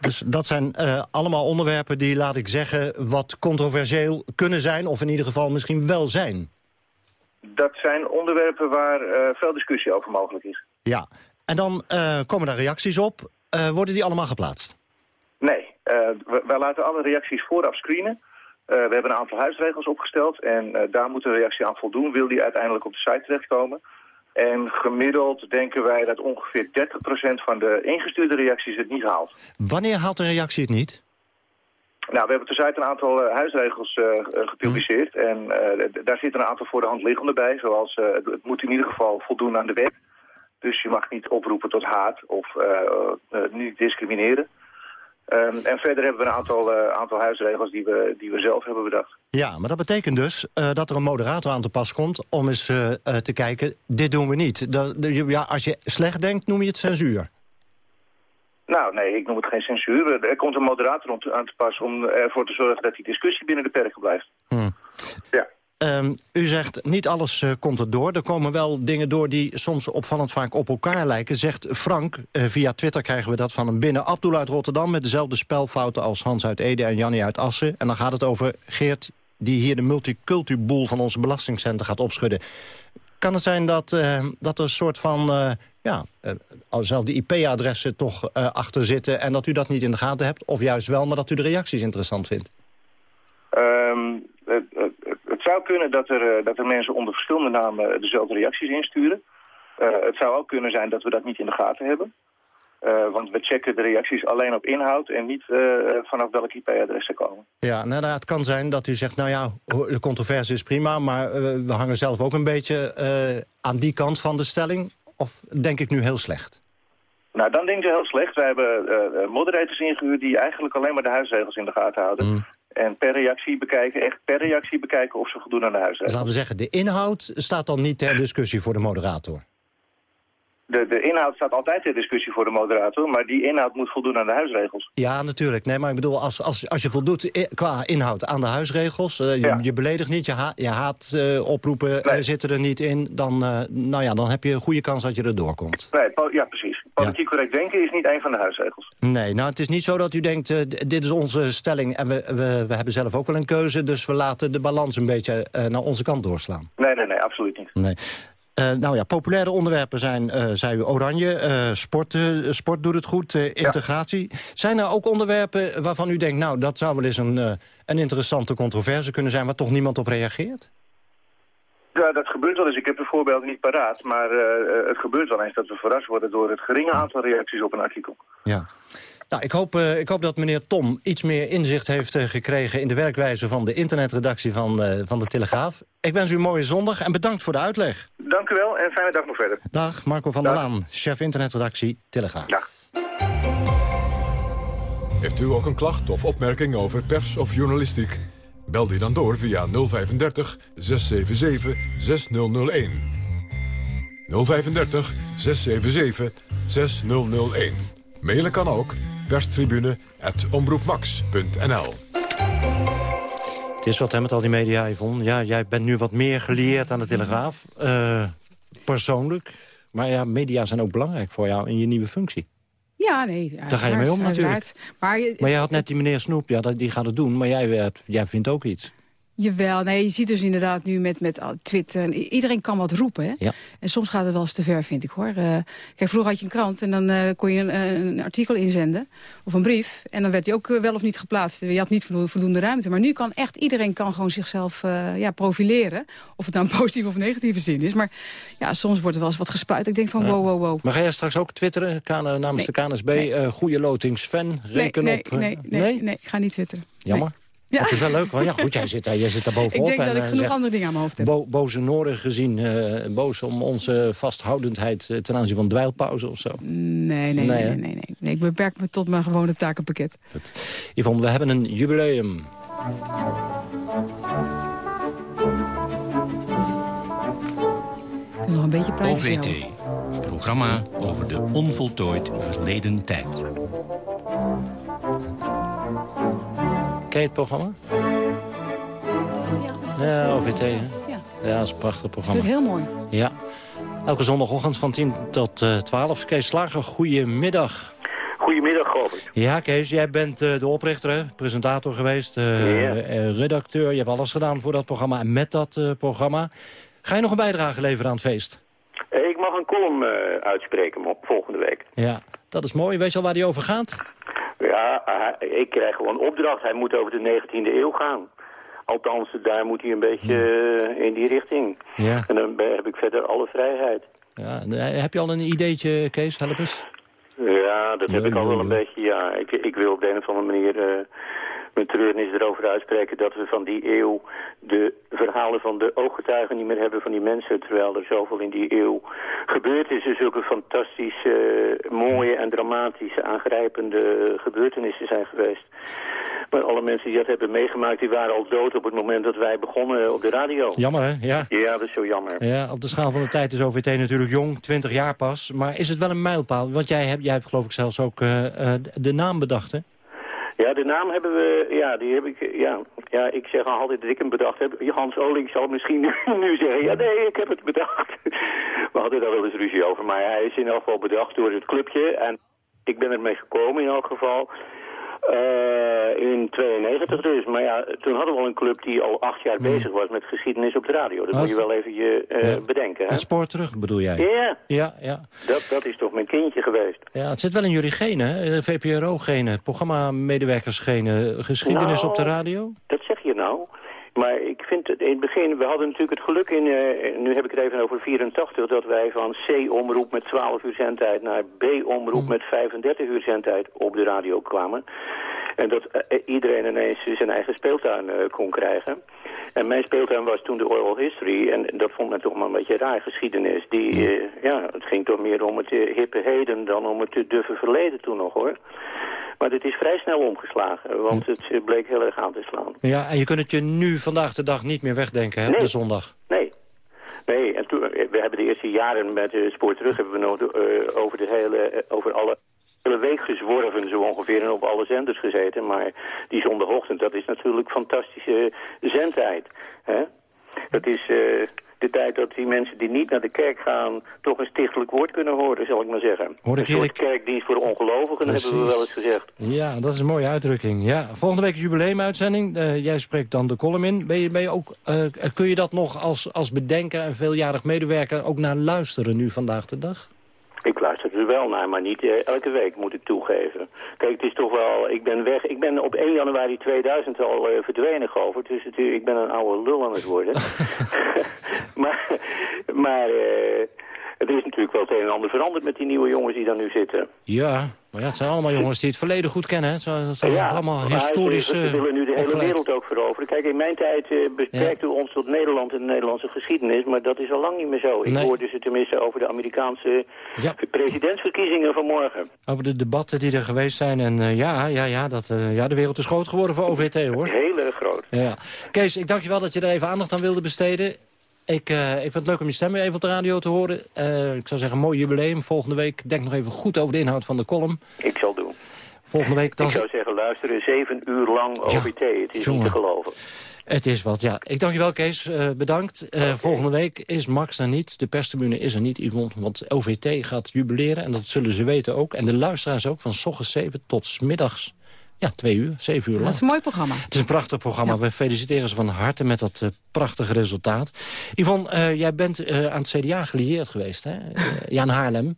Dus dat zijn eh, allemaal onderwerpen die, laat ik zeggen... wat controversieel kunnen zijn, of in ieder geval misschien wel zijn. Dat zijn onderwerpen waar eh, veel discussie over mogelijk is. Ja, en dan eh, komen daar reacties op. Worden die allemaal geplaatst? Nee, wij laten alle reacties vooraf screenen. We hebben een aantal huisregels opgesteld en daar moet de reactie aan voldoen. Wil die uiteindelijk op de site terechtkomen? En gemiddeld denken wij dat ongeveer 30% van de ingestuurde reacties het niet haalt. Wanneer haalt een reactie het niet? Nou, we hebben site een aantal eh, huisregels eh, eh, gepubliceerd. En eh, d- daar zitten een aantal voor de hand liggende bij. Zoals het, het moet in ieder geval voldoen aan de wet. Dus je mag niet oproepen tot haat of niet discrimineren. Ehm, en verder hebben we een aantal, eh, aantal huisregels die we, die we zelf hebben bedacht. Ja, maar dat betekent dus eh, dat er een moderator aan te pas komt... om eens eh, te kijken, dit doen we niet. Dat, ja, als je slecht denkt, noem je het censuur. Nou, nee, ik noem het geen censuur. Er komt een moderator aan te pas om ervoor te zorgen dat die discussie binnen de perken blijft. Ja. Ehm, u zegt, niet alles eh, komt er door. Er komen wel dingen door die soms opvallend vaak op elkaar lijken. Zegt Frank, eh, via Twitter krijgen we dat van hem binnen. Abdul uit Rotterdam met dezelfde spelfouten als Hans uit Ede en Jannie uit Assen. En dan gaat het over Geert die hier de multicultuboel van onze belastingcenten gaat opschudden. Kan het zijn dat, eh, dat er een soort van, ja, zelf IP-adressen toch achter zitten... en dat u dat niet in de gaten hebt? Of juist wel, maar dat u de reacties interessant vindt? Ehm, het, het, het- het zou kunnen dat er, eh, dat er mensen onder verschillende namen dezelfde reacties insturen. Eh, het zou ook kunnen zijn dat we dat niet in de gaten hebben. Eh, want we checken de reacties alleen op inhoud en niet vanaf welk IP-adres ze komen. Ja, nou, nou, het kan zijn dat u zegt, nou ja, de controverse is prima... maar we hangen zelf ook een beetje aan die kant van de stelling. Of denk ik nu heel slecht? Nou, dan denk je heel slecht. Wij hebben moderators ingehuurd die eigenlijk alleen maar de huisregels in de gaten houden. En per reactie bekijken, echt per reactie bekijken of ze voldoen aan de huisregels. laten we zeggen, de inhoud staat dan niet ter discussie voor de moderator. De, de inhoud staat altijd ter discussie voor de moderator, maar die inhoud moet voldoen aan de huisregels. Ja, natuurlijk. Nee, maar ik bedoel, als, als, als je voldoet qua inhoud aan de huisregels... eh, je, je beledigt niet, je, ha je haat eh, oproepen eh, zitten er niet in... Dan, nou ja, dan heb je een goede kans dat je er doorkomt. Nee, ja, precies. Politiek correct denken is niet een van de huisregels. Nee, nou, het is niet zo dat u denkt, eh, dit is onze stelling... en we, we, we hebben zelf ook wel een keuze... dus we laten de balans een beetje eh, naar onze kant doorslaan. Nee, nee, nee, absoluut niet. Nee. Eh, nou ja, populaire onderwerpen zijn, eh zei u, oranje, sport, sport doet het goed, integratie. Zijn er ook onderwerpen waarvan u denkt... nou, dat zou wel eens een, een interessante controverse kunnen zijn... waar toch niemand op reageert? Ja, dat gebeurt wel eens. Ik heb de voorbeelden niet paraat, maar eh, eh, het gebeurt wel eens dat we verrast worden door het geringe aantal reacties op een artikel. Ja. Nou, ik hoop, eh, ik hoop dat meneer Tom iets meer inzicht heeft gekregen... in de werkwijze van de internetredactie van, eh, van de Telegraaf. Ik wens u een mooie zondag en bedankt voor de uitleg. Dank u wel en fijne dag nog verder. Dag, Marco van der Laan, chef internetredactie Telegraaf. Heeft u ook een klacht of opmerking over pers of journalistiek? Bel die dan door via 035 677 6001. 035 677 6001. Mailen kan ook perstribune.omroepmax.nl Het is wat hè, met al die media, Yvonne. Ja, jij bent nu wat meer gelieerd aan de Telegraaf. eh, persoonlijk. Maar ja, media zijn ook belangrijk voor jou in je nieuwe functie. Ja, nee. Daar ga je mee om natuurlijk. Maar, je- Maar jij had net die meneer Snoep, ja, die gaat het doen. Maar jij, jij vindt ook iets. Jawel, nee, je ziet dus inderdaad nu met, met al- Twitter... en iedereen kan wat roepen, hè? Ja. En soms gaat het wel eens te ver, vind ik, hoor. Eh, kijk, vroeger had je een krant en dan eh, kon je een, eh, een artikel inzenden. Of een brief. En dan werd die ook wel of niet geplaatst. Je had niet voldo- voldoende ruimte. Maar nu kan echt iedereen kan gewoon zichzelf ja, profileren. Of het nou een [laughs] positieve of negatieve zin is. Maar ja, soms wordt er wel eens wat gespuit. Ik denk van, Ja. wow, wow, wow. Maar ga jij straks ook twitteren namens Nee. de KNSB? goede lotings fan, reken nee, op... eh, nee, nee, nee, ik ga niet twitteren. Jammer. Ja. Het is wel leuk, want ja, goed, jij zit daar, jij zit daar bovenop. Ik denk en, dat ik eh, genoeg zegt, andere dingen aan mijn hoofd heb. Bo boze Noorden gezien, eh, boos om onze vasthoudendheid eh, ten aanzien van dweilpauze of zo. Nee, nee, nee, Nee, nee, nee, nee. Nee, Ik beperk me tot mijn gewone takenpakket. Yvonne, we hebben een jubileum. Ik wil nog een beetje OVT. Programma over de onvoltooid verleden tijd. Ken je het programma? Ja, OVT, hè? Ja. Ja, dat is een prachtig Ik programma. vind het heel mooi. Ja. Elke zondagochtend van 10 tot eh 12. Kees Slager, goedemiddag. Goedemiddag, Govert. Ja, Kees, jij bent eh, de oprichter, hè? presentator geweest, eh, Ja. redacteur. Je hebt alles gedaan voor dat programma en met dat eh, programma. Ga je nog een bijdrage leveren aan het feest? Eh, ik mag een column eh, uitspreken op volgende week. Ja, dat is mooi. Weet je al waar die over gaat? Ja, ik krijg gewoon opdracht. Hij moet over de 19e eeuw gaan. Althans, daar moet hij een beetje eh, in die richting. Ja. En dan heb ik verder alle vrijheid. ja. Heb je al een ideetje, Kees? Help eens. Ja, dat heb ik al wel een beetje, ja. Ik, ik wil op de een of andere manier eh, mijn treurnis erover uitspreken dat we van die eeuw de verhalen van de ooggetuigen niet meer hebben van die mensen. Terwijl er zoveel in die eeuw gebeurd is. Er zulke fantastische, eh, mooie en dramatische, aangrijpende gebeurtenissen zijn geweest. Maar alle mensen die dat hebben meegemaakt, die waren al dood op het moment dat wij begonnen op de radio. Jammer, hè? Ja. Ja, dat is zo jammer. Ja, op de schaal van de tijd is OVT natuurlijk jong, 20 jaar pas. Maar is het wel een mijlpaal? Want jij hebt, jij hebt geloof ik zelfs ook eh, eh, de naam bedacht, hè? Ja, de naam hebben we, ja, die heb ik, ja, ja, ik zeg al altijd dat ik hem bedacht heb. Hans Oling zal misschien [laughs] nu zeggen, ja nee, ik heb het bedacht. [laughs] We hadden daar wel eens ruzie over, maar hij is in elk geval bedacht door het clubje. En ik ben ermee gekomen in elk geval. Eh, in 92 dus. Maar ja, toen hadden we al een club die al acht jaar bezig was met geschiedenis op de radio. Dat moet je wel even je, eh, ja. bedenken. Hè? Het spoor terug, bedoel jij? Ja, Ja, ja. dat, dat is toch mijn kindje geweest. Ja, het zit wel in jullie genen, hè? VPRO-genen, programma-medewerkers-genen, geschiedenis Nou, op de radio? Dat zeg je nou. Maar ik vind het in het begin, we hadden natuurlijk het geluk in, eh, nu heb ik het even over 84, dat wij van C-omroep met 12 uur zendtijd naar B-omroep met 35 uur zendtijd op de radio kwamen. En dat eh, iedereen ineens zijn eigen speeltuin eh, kon krijgen. En mijn speeltuin was toen de oral history. En dat vond men toch maar een beetje raar, geschiedenis. Die, eh, ja, het ging toch meer om het hippe heden dan om het duffe verleden toen nog, hoor. Maar het is vrij snel omgeslagen, want het eh, bleek heel erg aan te slaan. Ja, en je kunt het je nu vandaag de dag niet meer wegdenken, hè, Nee. de zondag. Nee. Nee, en toen, eh, we hebben de eerste jaren met de spoor terug hebben we nog eh, over de hele, eh, over alle hele week gezworven zo ongeveer en op alle zenders gezeten. Maar die zondagochtend, dat is natuurlijk fantastische zendtijd. Hè? Dat is eh, de tijd dat die mensen die niet naar de kerk gaan... toch een stichtelijk woord kunnen horen, zal ik maar zeggen. Hoor ik een soort kerkdienst voor de ongelovigen, hebben we Precies. wel eens gezegd. Ja, dat is een mooie uitdrukking. Ja, volgende week is jubileumuitzending. Eh, jij spreekt dan de column in. Ben je, ben je ook, eh, kun je dat nog als, als bedenker en veeljarig medewerker ook naar luisteren nu vandaag de dag? Ik luister er wel naar, maar niet eh, elke week, moet ik toegeven. Kijk, het is toch wel... Ik ben weg... Ik ben op 1 januari 2000 al eh, verdwenen, Govert. Dus het, ik ben een oude lul aan het worden. [laughs] [laughs] maar maar eh, het is natuurlijk wel het een en ander veranderd met die nieuwe jongens die daar nu zitten. Ja, maar ja, het zijn allemaal jongens die het verleden goed kennen. Hè? Het zijn, zijn allemaal maar historisch we, willen nu de hele wereld ook veroveren. Kijk, in mijn tijd eh, beperkten we ons tot Nederland en de Nederlandse geschiedenis. Maar dat is al lang niet meer zo. Ik Nee. hoorde ze tenminste over de Amerikaanse Ja. presidentsverkiezingen van morgen. Over de debatten die er geweest zijn. En eh, ja, ja, ja, dat, eh, ja, de wereld is groot geworden voor OVT, hoor. Heel erg groot. Ja. Kees, ik dank je wel dat je er even aandacht aan wilde besteden. Ik, eh, ik vind het leuk om je stem weer even op de radio te horen. Eh, ik zou zeggen, mooi jubileum volgende week. Denk nog even goed over de inhoud van de column. Ik zal doen. Volgende week dan... Ik zou zeggen, luisteren, zeven uur lang OVT. Het is jongen. niet te geloven. Het is wat, ja. Ik dank je wel, Kees. Eh, bedankt. Volgende week is Max er niet. De perstribune is er niet, Yvonne. Want OVT gaat jubileren. En dat zullen ze weten ook. En de luisteraars ook. Van s ochtends 7 tot 's middags. Ja, twee uur. Zeven uur lang. Dat is een mooi programma. Het is een prachtig programma. We feliciteren ze van harte met dat eh, prachtige resultaat. Yvonne, eh, jij bent eh, aan het CDA gelieerd geweest, hè? Ja, in Haarlem.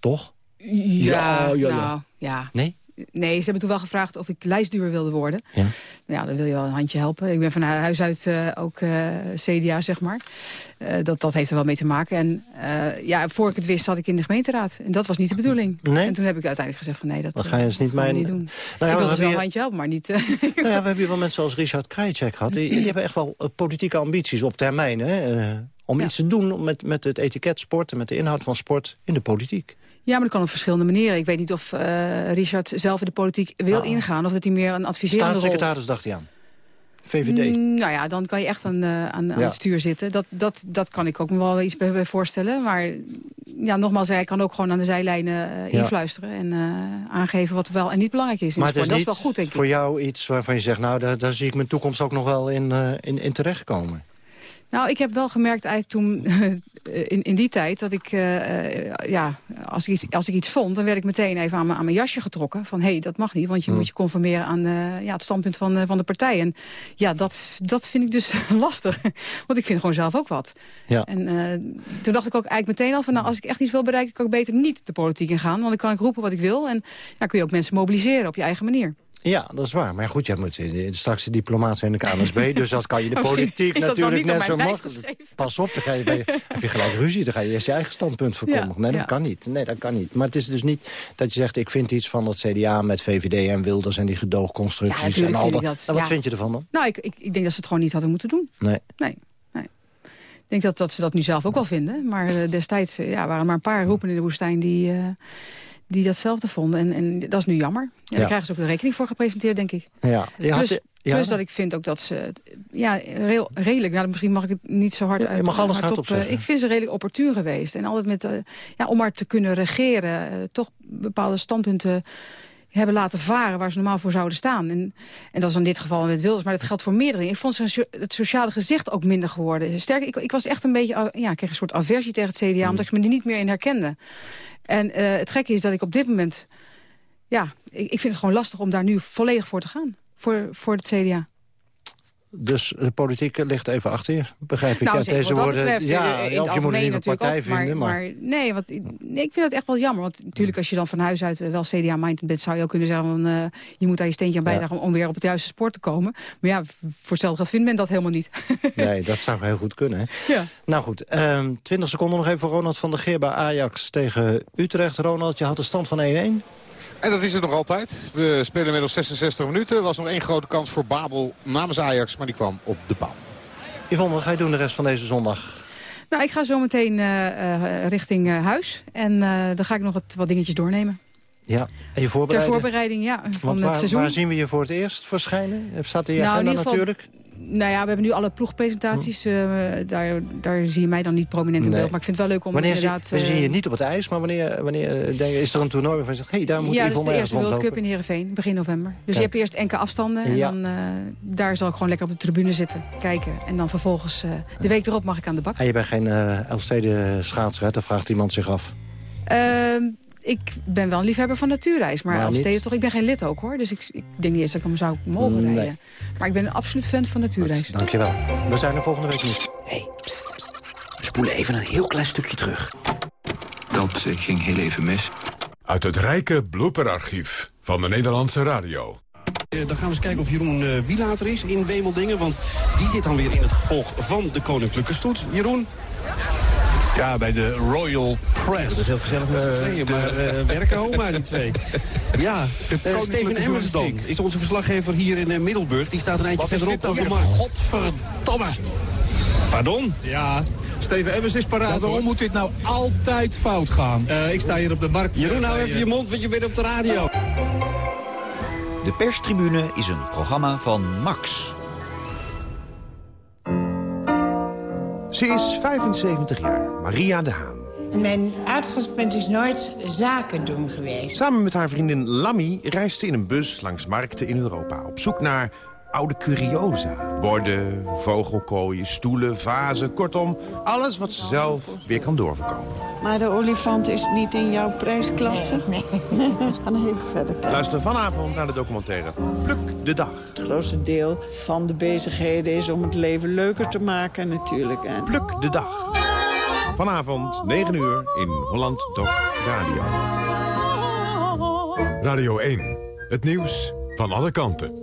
Toch? Ja, Ja, ja, ja. nou, ja. Nee? Nee, ze hebben toen wel gevraagd of ik lijstduur wilde worden. Ja. Ja, dan wil je wel een handje helpen. Ik ben van huis uit eh, ook eh, CDA, zeg maar. Eh, dat, dat heeft er wel mee te maken. En ja, voor ik het wist zat ik in de gemeenteraad. En dat was niet de bedoeling. Nee? En toen heb ik uiteindelijk gezegd van nee, dat, Dat ga je dus niet mijn- niet doen. Nou ja, ik wil dus wel een handje helpen, maar niet... [laughs] Nou ja, we hebben hier wel mensen zoals Richard Krajicek gehad. Die, die hebben echt wel politieke ambities op termijn. Hè? om iets te doen met, met het etiket sport en met de inhoud van sport in de politiek. Ja, maar dat kan op verschillende manieren. Ik weet niet of eh, Richard zelf in de politiek wil ingaan... of dat hij meer een adviserende rol... Staatssecretaris dacht hij aan. VVD. Mm, nou ja, dan kan je echt aan, eh, aan, het stuur zitten. Dat, dat, dat kan ik ook me wel iets bij, bij voorstellen. Maar ja, nogmaals, hij kan ook gewoon aan de zijlijnen Ja. influisteren... en aangeven wat wel en niet belangrijk is maar het is. Dat is wel goed, denk ik. voor jou iets waarvan je zegt... nou, daar, daar zie ik mijn toekomst ook nog wel in, in, in terechtkomen. Nou, ik heb wel gemerkt eigenlijk toen, [laughs] in, in die tijd... dat ik, eh, eh, ja, als ik, iets, als ik iets vond... dan werd ik meteen even aan mijn, aan mijn jasje getrokken. Van, hé, hey, dat mag niet, want je Hmm. moet je conformeren... aan eh, ja, het standpunt van, van de partij. En ja, dat, dat vind ik dus [laughs] lastig. Want ik vind gewoon zelf ook wat. Ja. En toen dacht ik ook eigenlijk meteen al van... nou, als ik echt iets wil bereiken, kan ik beter niet de politiek ingaan. Want dan kan ik roepen wat ik wil. En ja, kun je ook mensen mobiliseren op je eigen manier. Ja, dat is waar. Maar goed, jij moet straks de diplomaat zijn in de KNSB... [laughs] dus dat kan je de Misschien politiek natuurlijk net zo makkelijk. Pas op, dan ga je, bij, [laughs] heb je gelijk ruzie. Dan ga je eerst je eigen standpunt verkondigen. nee, dat kan niet. Nee, dat kan niet. Maar het is dus niet dat je zegt... ik vind iets van het CDA met VVD en Wilders... en die gedoogconstructies en al dat. Nou, wat vind je ervan dan? Nou, ik, ik, ik denk dat ze het gewoon niet hadden moeten doen. Nee. Nee, nee. Ik denk dat, dat ze dat nu zelf ook wel vinden. Maar eh, destijds eh, ja, waren er maar een paar roepen in de woestijn die, eh, die datzelfde vonden. En, en dat is nu jammer. Ja, Ja. Daar krijgen ze ook de rekening voor gepresenteerd, denk ik. Ja. Je had- plus ja. plus dat ik vind ook dat ze... Ja, redelijk, ja, misschien mag ik het niet zo hard Ja, je uit. mag alles hardop, hardop eh. Ik vind ze redelijk opportun geweest. En altijd met, eh, ja, om maar te kunnen regeren... eh, toch bepaalde standpunten hebben laten varen waar ze normaal voor zouden staan. En, en dat is in dit geval met Wilders, maar dat geldt voor meerdere. Ik vond zijn het sociale gezicht ook minder geworden. Sterker, ik, ik was echt een beetje, ja, ik kreeg een soort aversie tegen het CDA... omdat ik me er niet meer in herkende. En eh, het gekke is dat ik op dit moment... Ja, ik, ik vind het gewoon lastig om daar nu volledig voor te gaan. Voor, voor het CDA. Dus de politiek ligt even achter je, begrijp ik. Nou, ja, deze wat woorden, betreft, ja, eh, in of je moet een nieuwe partij ook, vinden. Maar, maar nee, want ik- nee, ik vind dat echt wel jammer. Want natuurlijk als je dan van huis uit eh, wel CDA-minded bent... zou je ook kunnen zeggen, van, eh, je moet daar je steentje aan bijdragen... om, om weer op het juiste spoor te komen. Maar ja, voor hetzelfde geld vindt men dat helemaal niet. [laughs] nee, dat zou heel goed kunnen. Hè? Ja. Nou goed, ehm 20 seconden nog even voor Ronald van der Geer bij Ajax tegen Utrecht. Ronald, je had de stand van 1-1. En dat is het nog altijd. We spelen inmiddels 66 minuten. Er was nog één grote kans voor Babel namens Ajax, maar die kwam op de paal. Yvonne, wat ga je doen de rest van deze zondag? Nou, ik ga zo meteen eh, eh, richting eh, huis. En eh, dan ga ik nog wat, wat dingetjes doornemen. Ja, en je Ter voorbereiding? voorbereiding ja, van Want het waar, seizoen. waar zien we je voor het eerst verschijnen? Staat in je Nou, in agenda ieder geval- natuurlijk? Nou ja, we hebben nu alle ploegpresentaties. eh, daar, daar zie je mij dan niet prominent in Nee. beeld. Maar ik vind het wel leuk om wanneer zie, inderdaad... we zien eh, je niet op het ijs, maar wanneer, wanneer eh, is er een toernooi waarvan je zegt... hé, hey, daar moet ja, dat is Yvonne de eerste World Cup in Heerenveen, begin november. Dus Kijk. je hebt eerst enkele afstanden en Ja. dan, daar zal ik gewoon lekker op de tribune zitten, kijken. En dan vervolgens, de week erop mag ik aan de bak. En je bent geen uh, Elfsteden schaatser, hè? daar vraagt iemand zich af. Ehm, ik ben wel een liefhebber van natuurreis, maar Maar als steden toch, ik ben geen lid ook hoor. Dus ik, ik denk niet eens dat ik hem zou mogen Nee. rijden. Maar ik ben een absoluut fan van natuurreis. Dankjewel. We zijn er volgende week niet. We spoelen even een heel klein stukje terug. Dat ging heel even mis. Uit het rijke blooperarchief van de Nederlandse radio. Eh, dan gaan we eens kijken of Jeroen eh Wielater is in Wemeldingen. Want die zit dan weer in het gevolg van de Koninklijke Stoet. Jeroen? Ja, bij de Royal Press. Dat is heel gezellig met z'n tweeën, maar eh, werken homa die twee. [laughs] Ja, eh, Steven Emmers dan is onze verslaggever hier in eh, Middelburg. Die staat een eindje verderop nou de markt. Godverdomme. Pardon? Ja, Steven Evans is paraat. Waarom moet dit nou altijd fout gaan? ik sta hier op de markt. Jeroen, nou even je mond, want je bent op de radio. De perstribune is een programma van Max. Ze is 75 jaar, Maria de Haan. Mijn uitgangspunt is nooit zaken doen geweest. Samen met haar vriendin Lammy reist ze in een bus langs markten in Europa... op zoek naar oude curiosa. Borden, vogelkooien, stoelen, vazen, kortom... alles wat ze zelf weer kan doorverkopen. Maar de olifant is niet in jouw prijsklasse? Nee. We [laughs] gaan even verder kijken. Luister vanavond naar de documentaire Pluk de Dag. Het grootste deel van de bezigheden is om het leven leuker te maken natuurlijk. Hè. Pluk de Dag. Vanavond, 9 uur, in Holland Doc Radio. Radio 1. Het nieuws van alle kanten.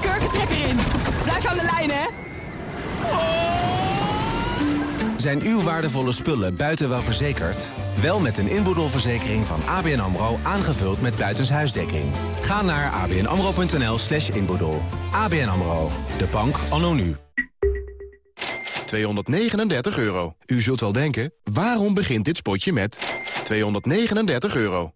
de kurkentrekker in. Blijf aan de lijn, hè. Zijn uw waardevolle spullen buiten wel verzekerd? Wel met een inboedelverzekering van ABN AMRO aangevuld met buitenshuisdekking. Ga naar abnamro.nl slash inboedel. ABN AMRO, de bank anno nu. 239 euro. U zult wel denken, waarom begint dit spotje met 239 euro?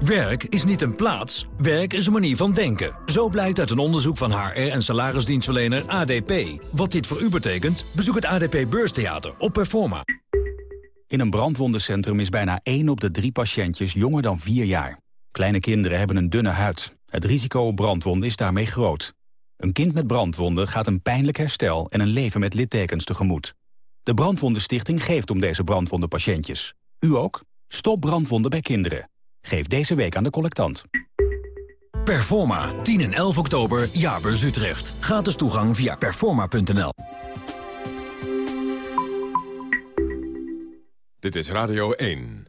Werk is niet een plaats, werk is een manier van denken. Zo blijkt uit een onderzoek van HR en salarisdienstverlener ADP. Wat dit voor u betekent, bezoek het ADP Beurstheater op Performa. In een brandwondencentrum is bijna 1 op de 3 patiëntjes jonger dan 4 jaar. Kleine kinderen hebben een dunne huid. Het risico op brandwonden is daarmee groot. Een kind met brandwonden gaat een pijnlijk herstel en een leven met littekens tegemoet. De Brandwondenstichting geeft om deze brandwondenpatiëntjes. U ook? Stop brandwonden bij kinderen. Geef deze week aan de collectant. Performa, 10 en 11 oktober, Jaarbeurs Utrecht. Gratis toegang via performa.nl. Dit is Radio 1.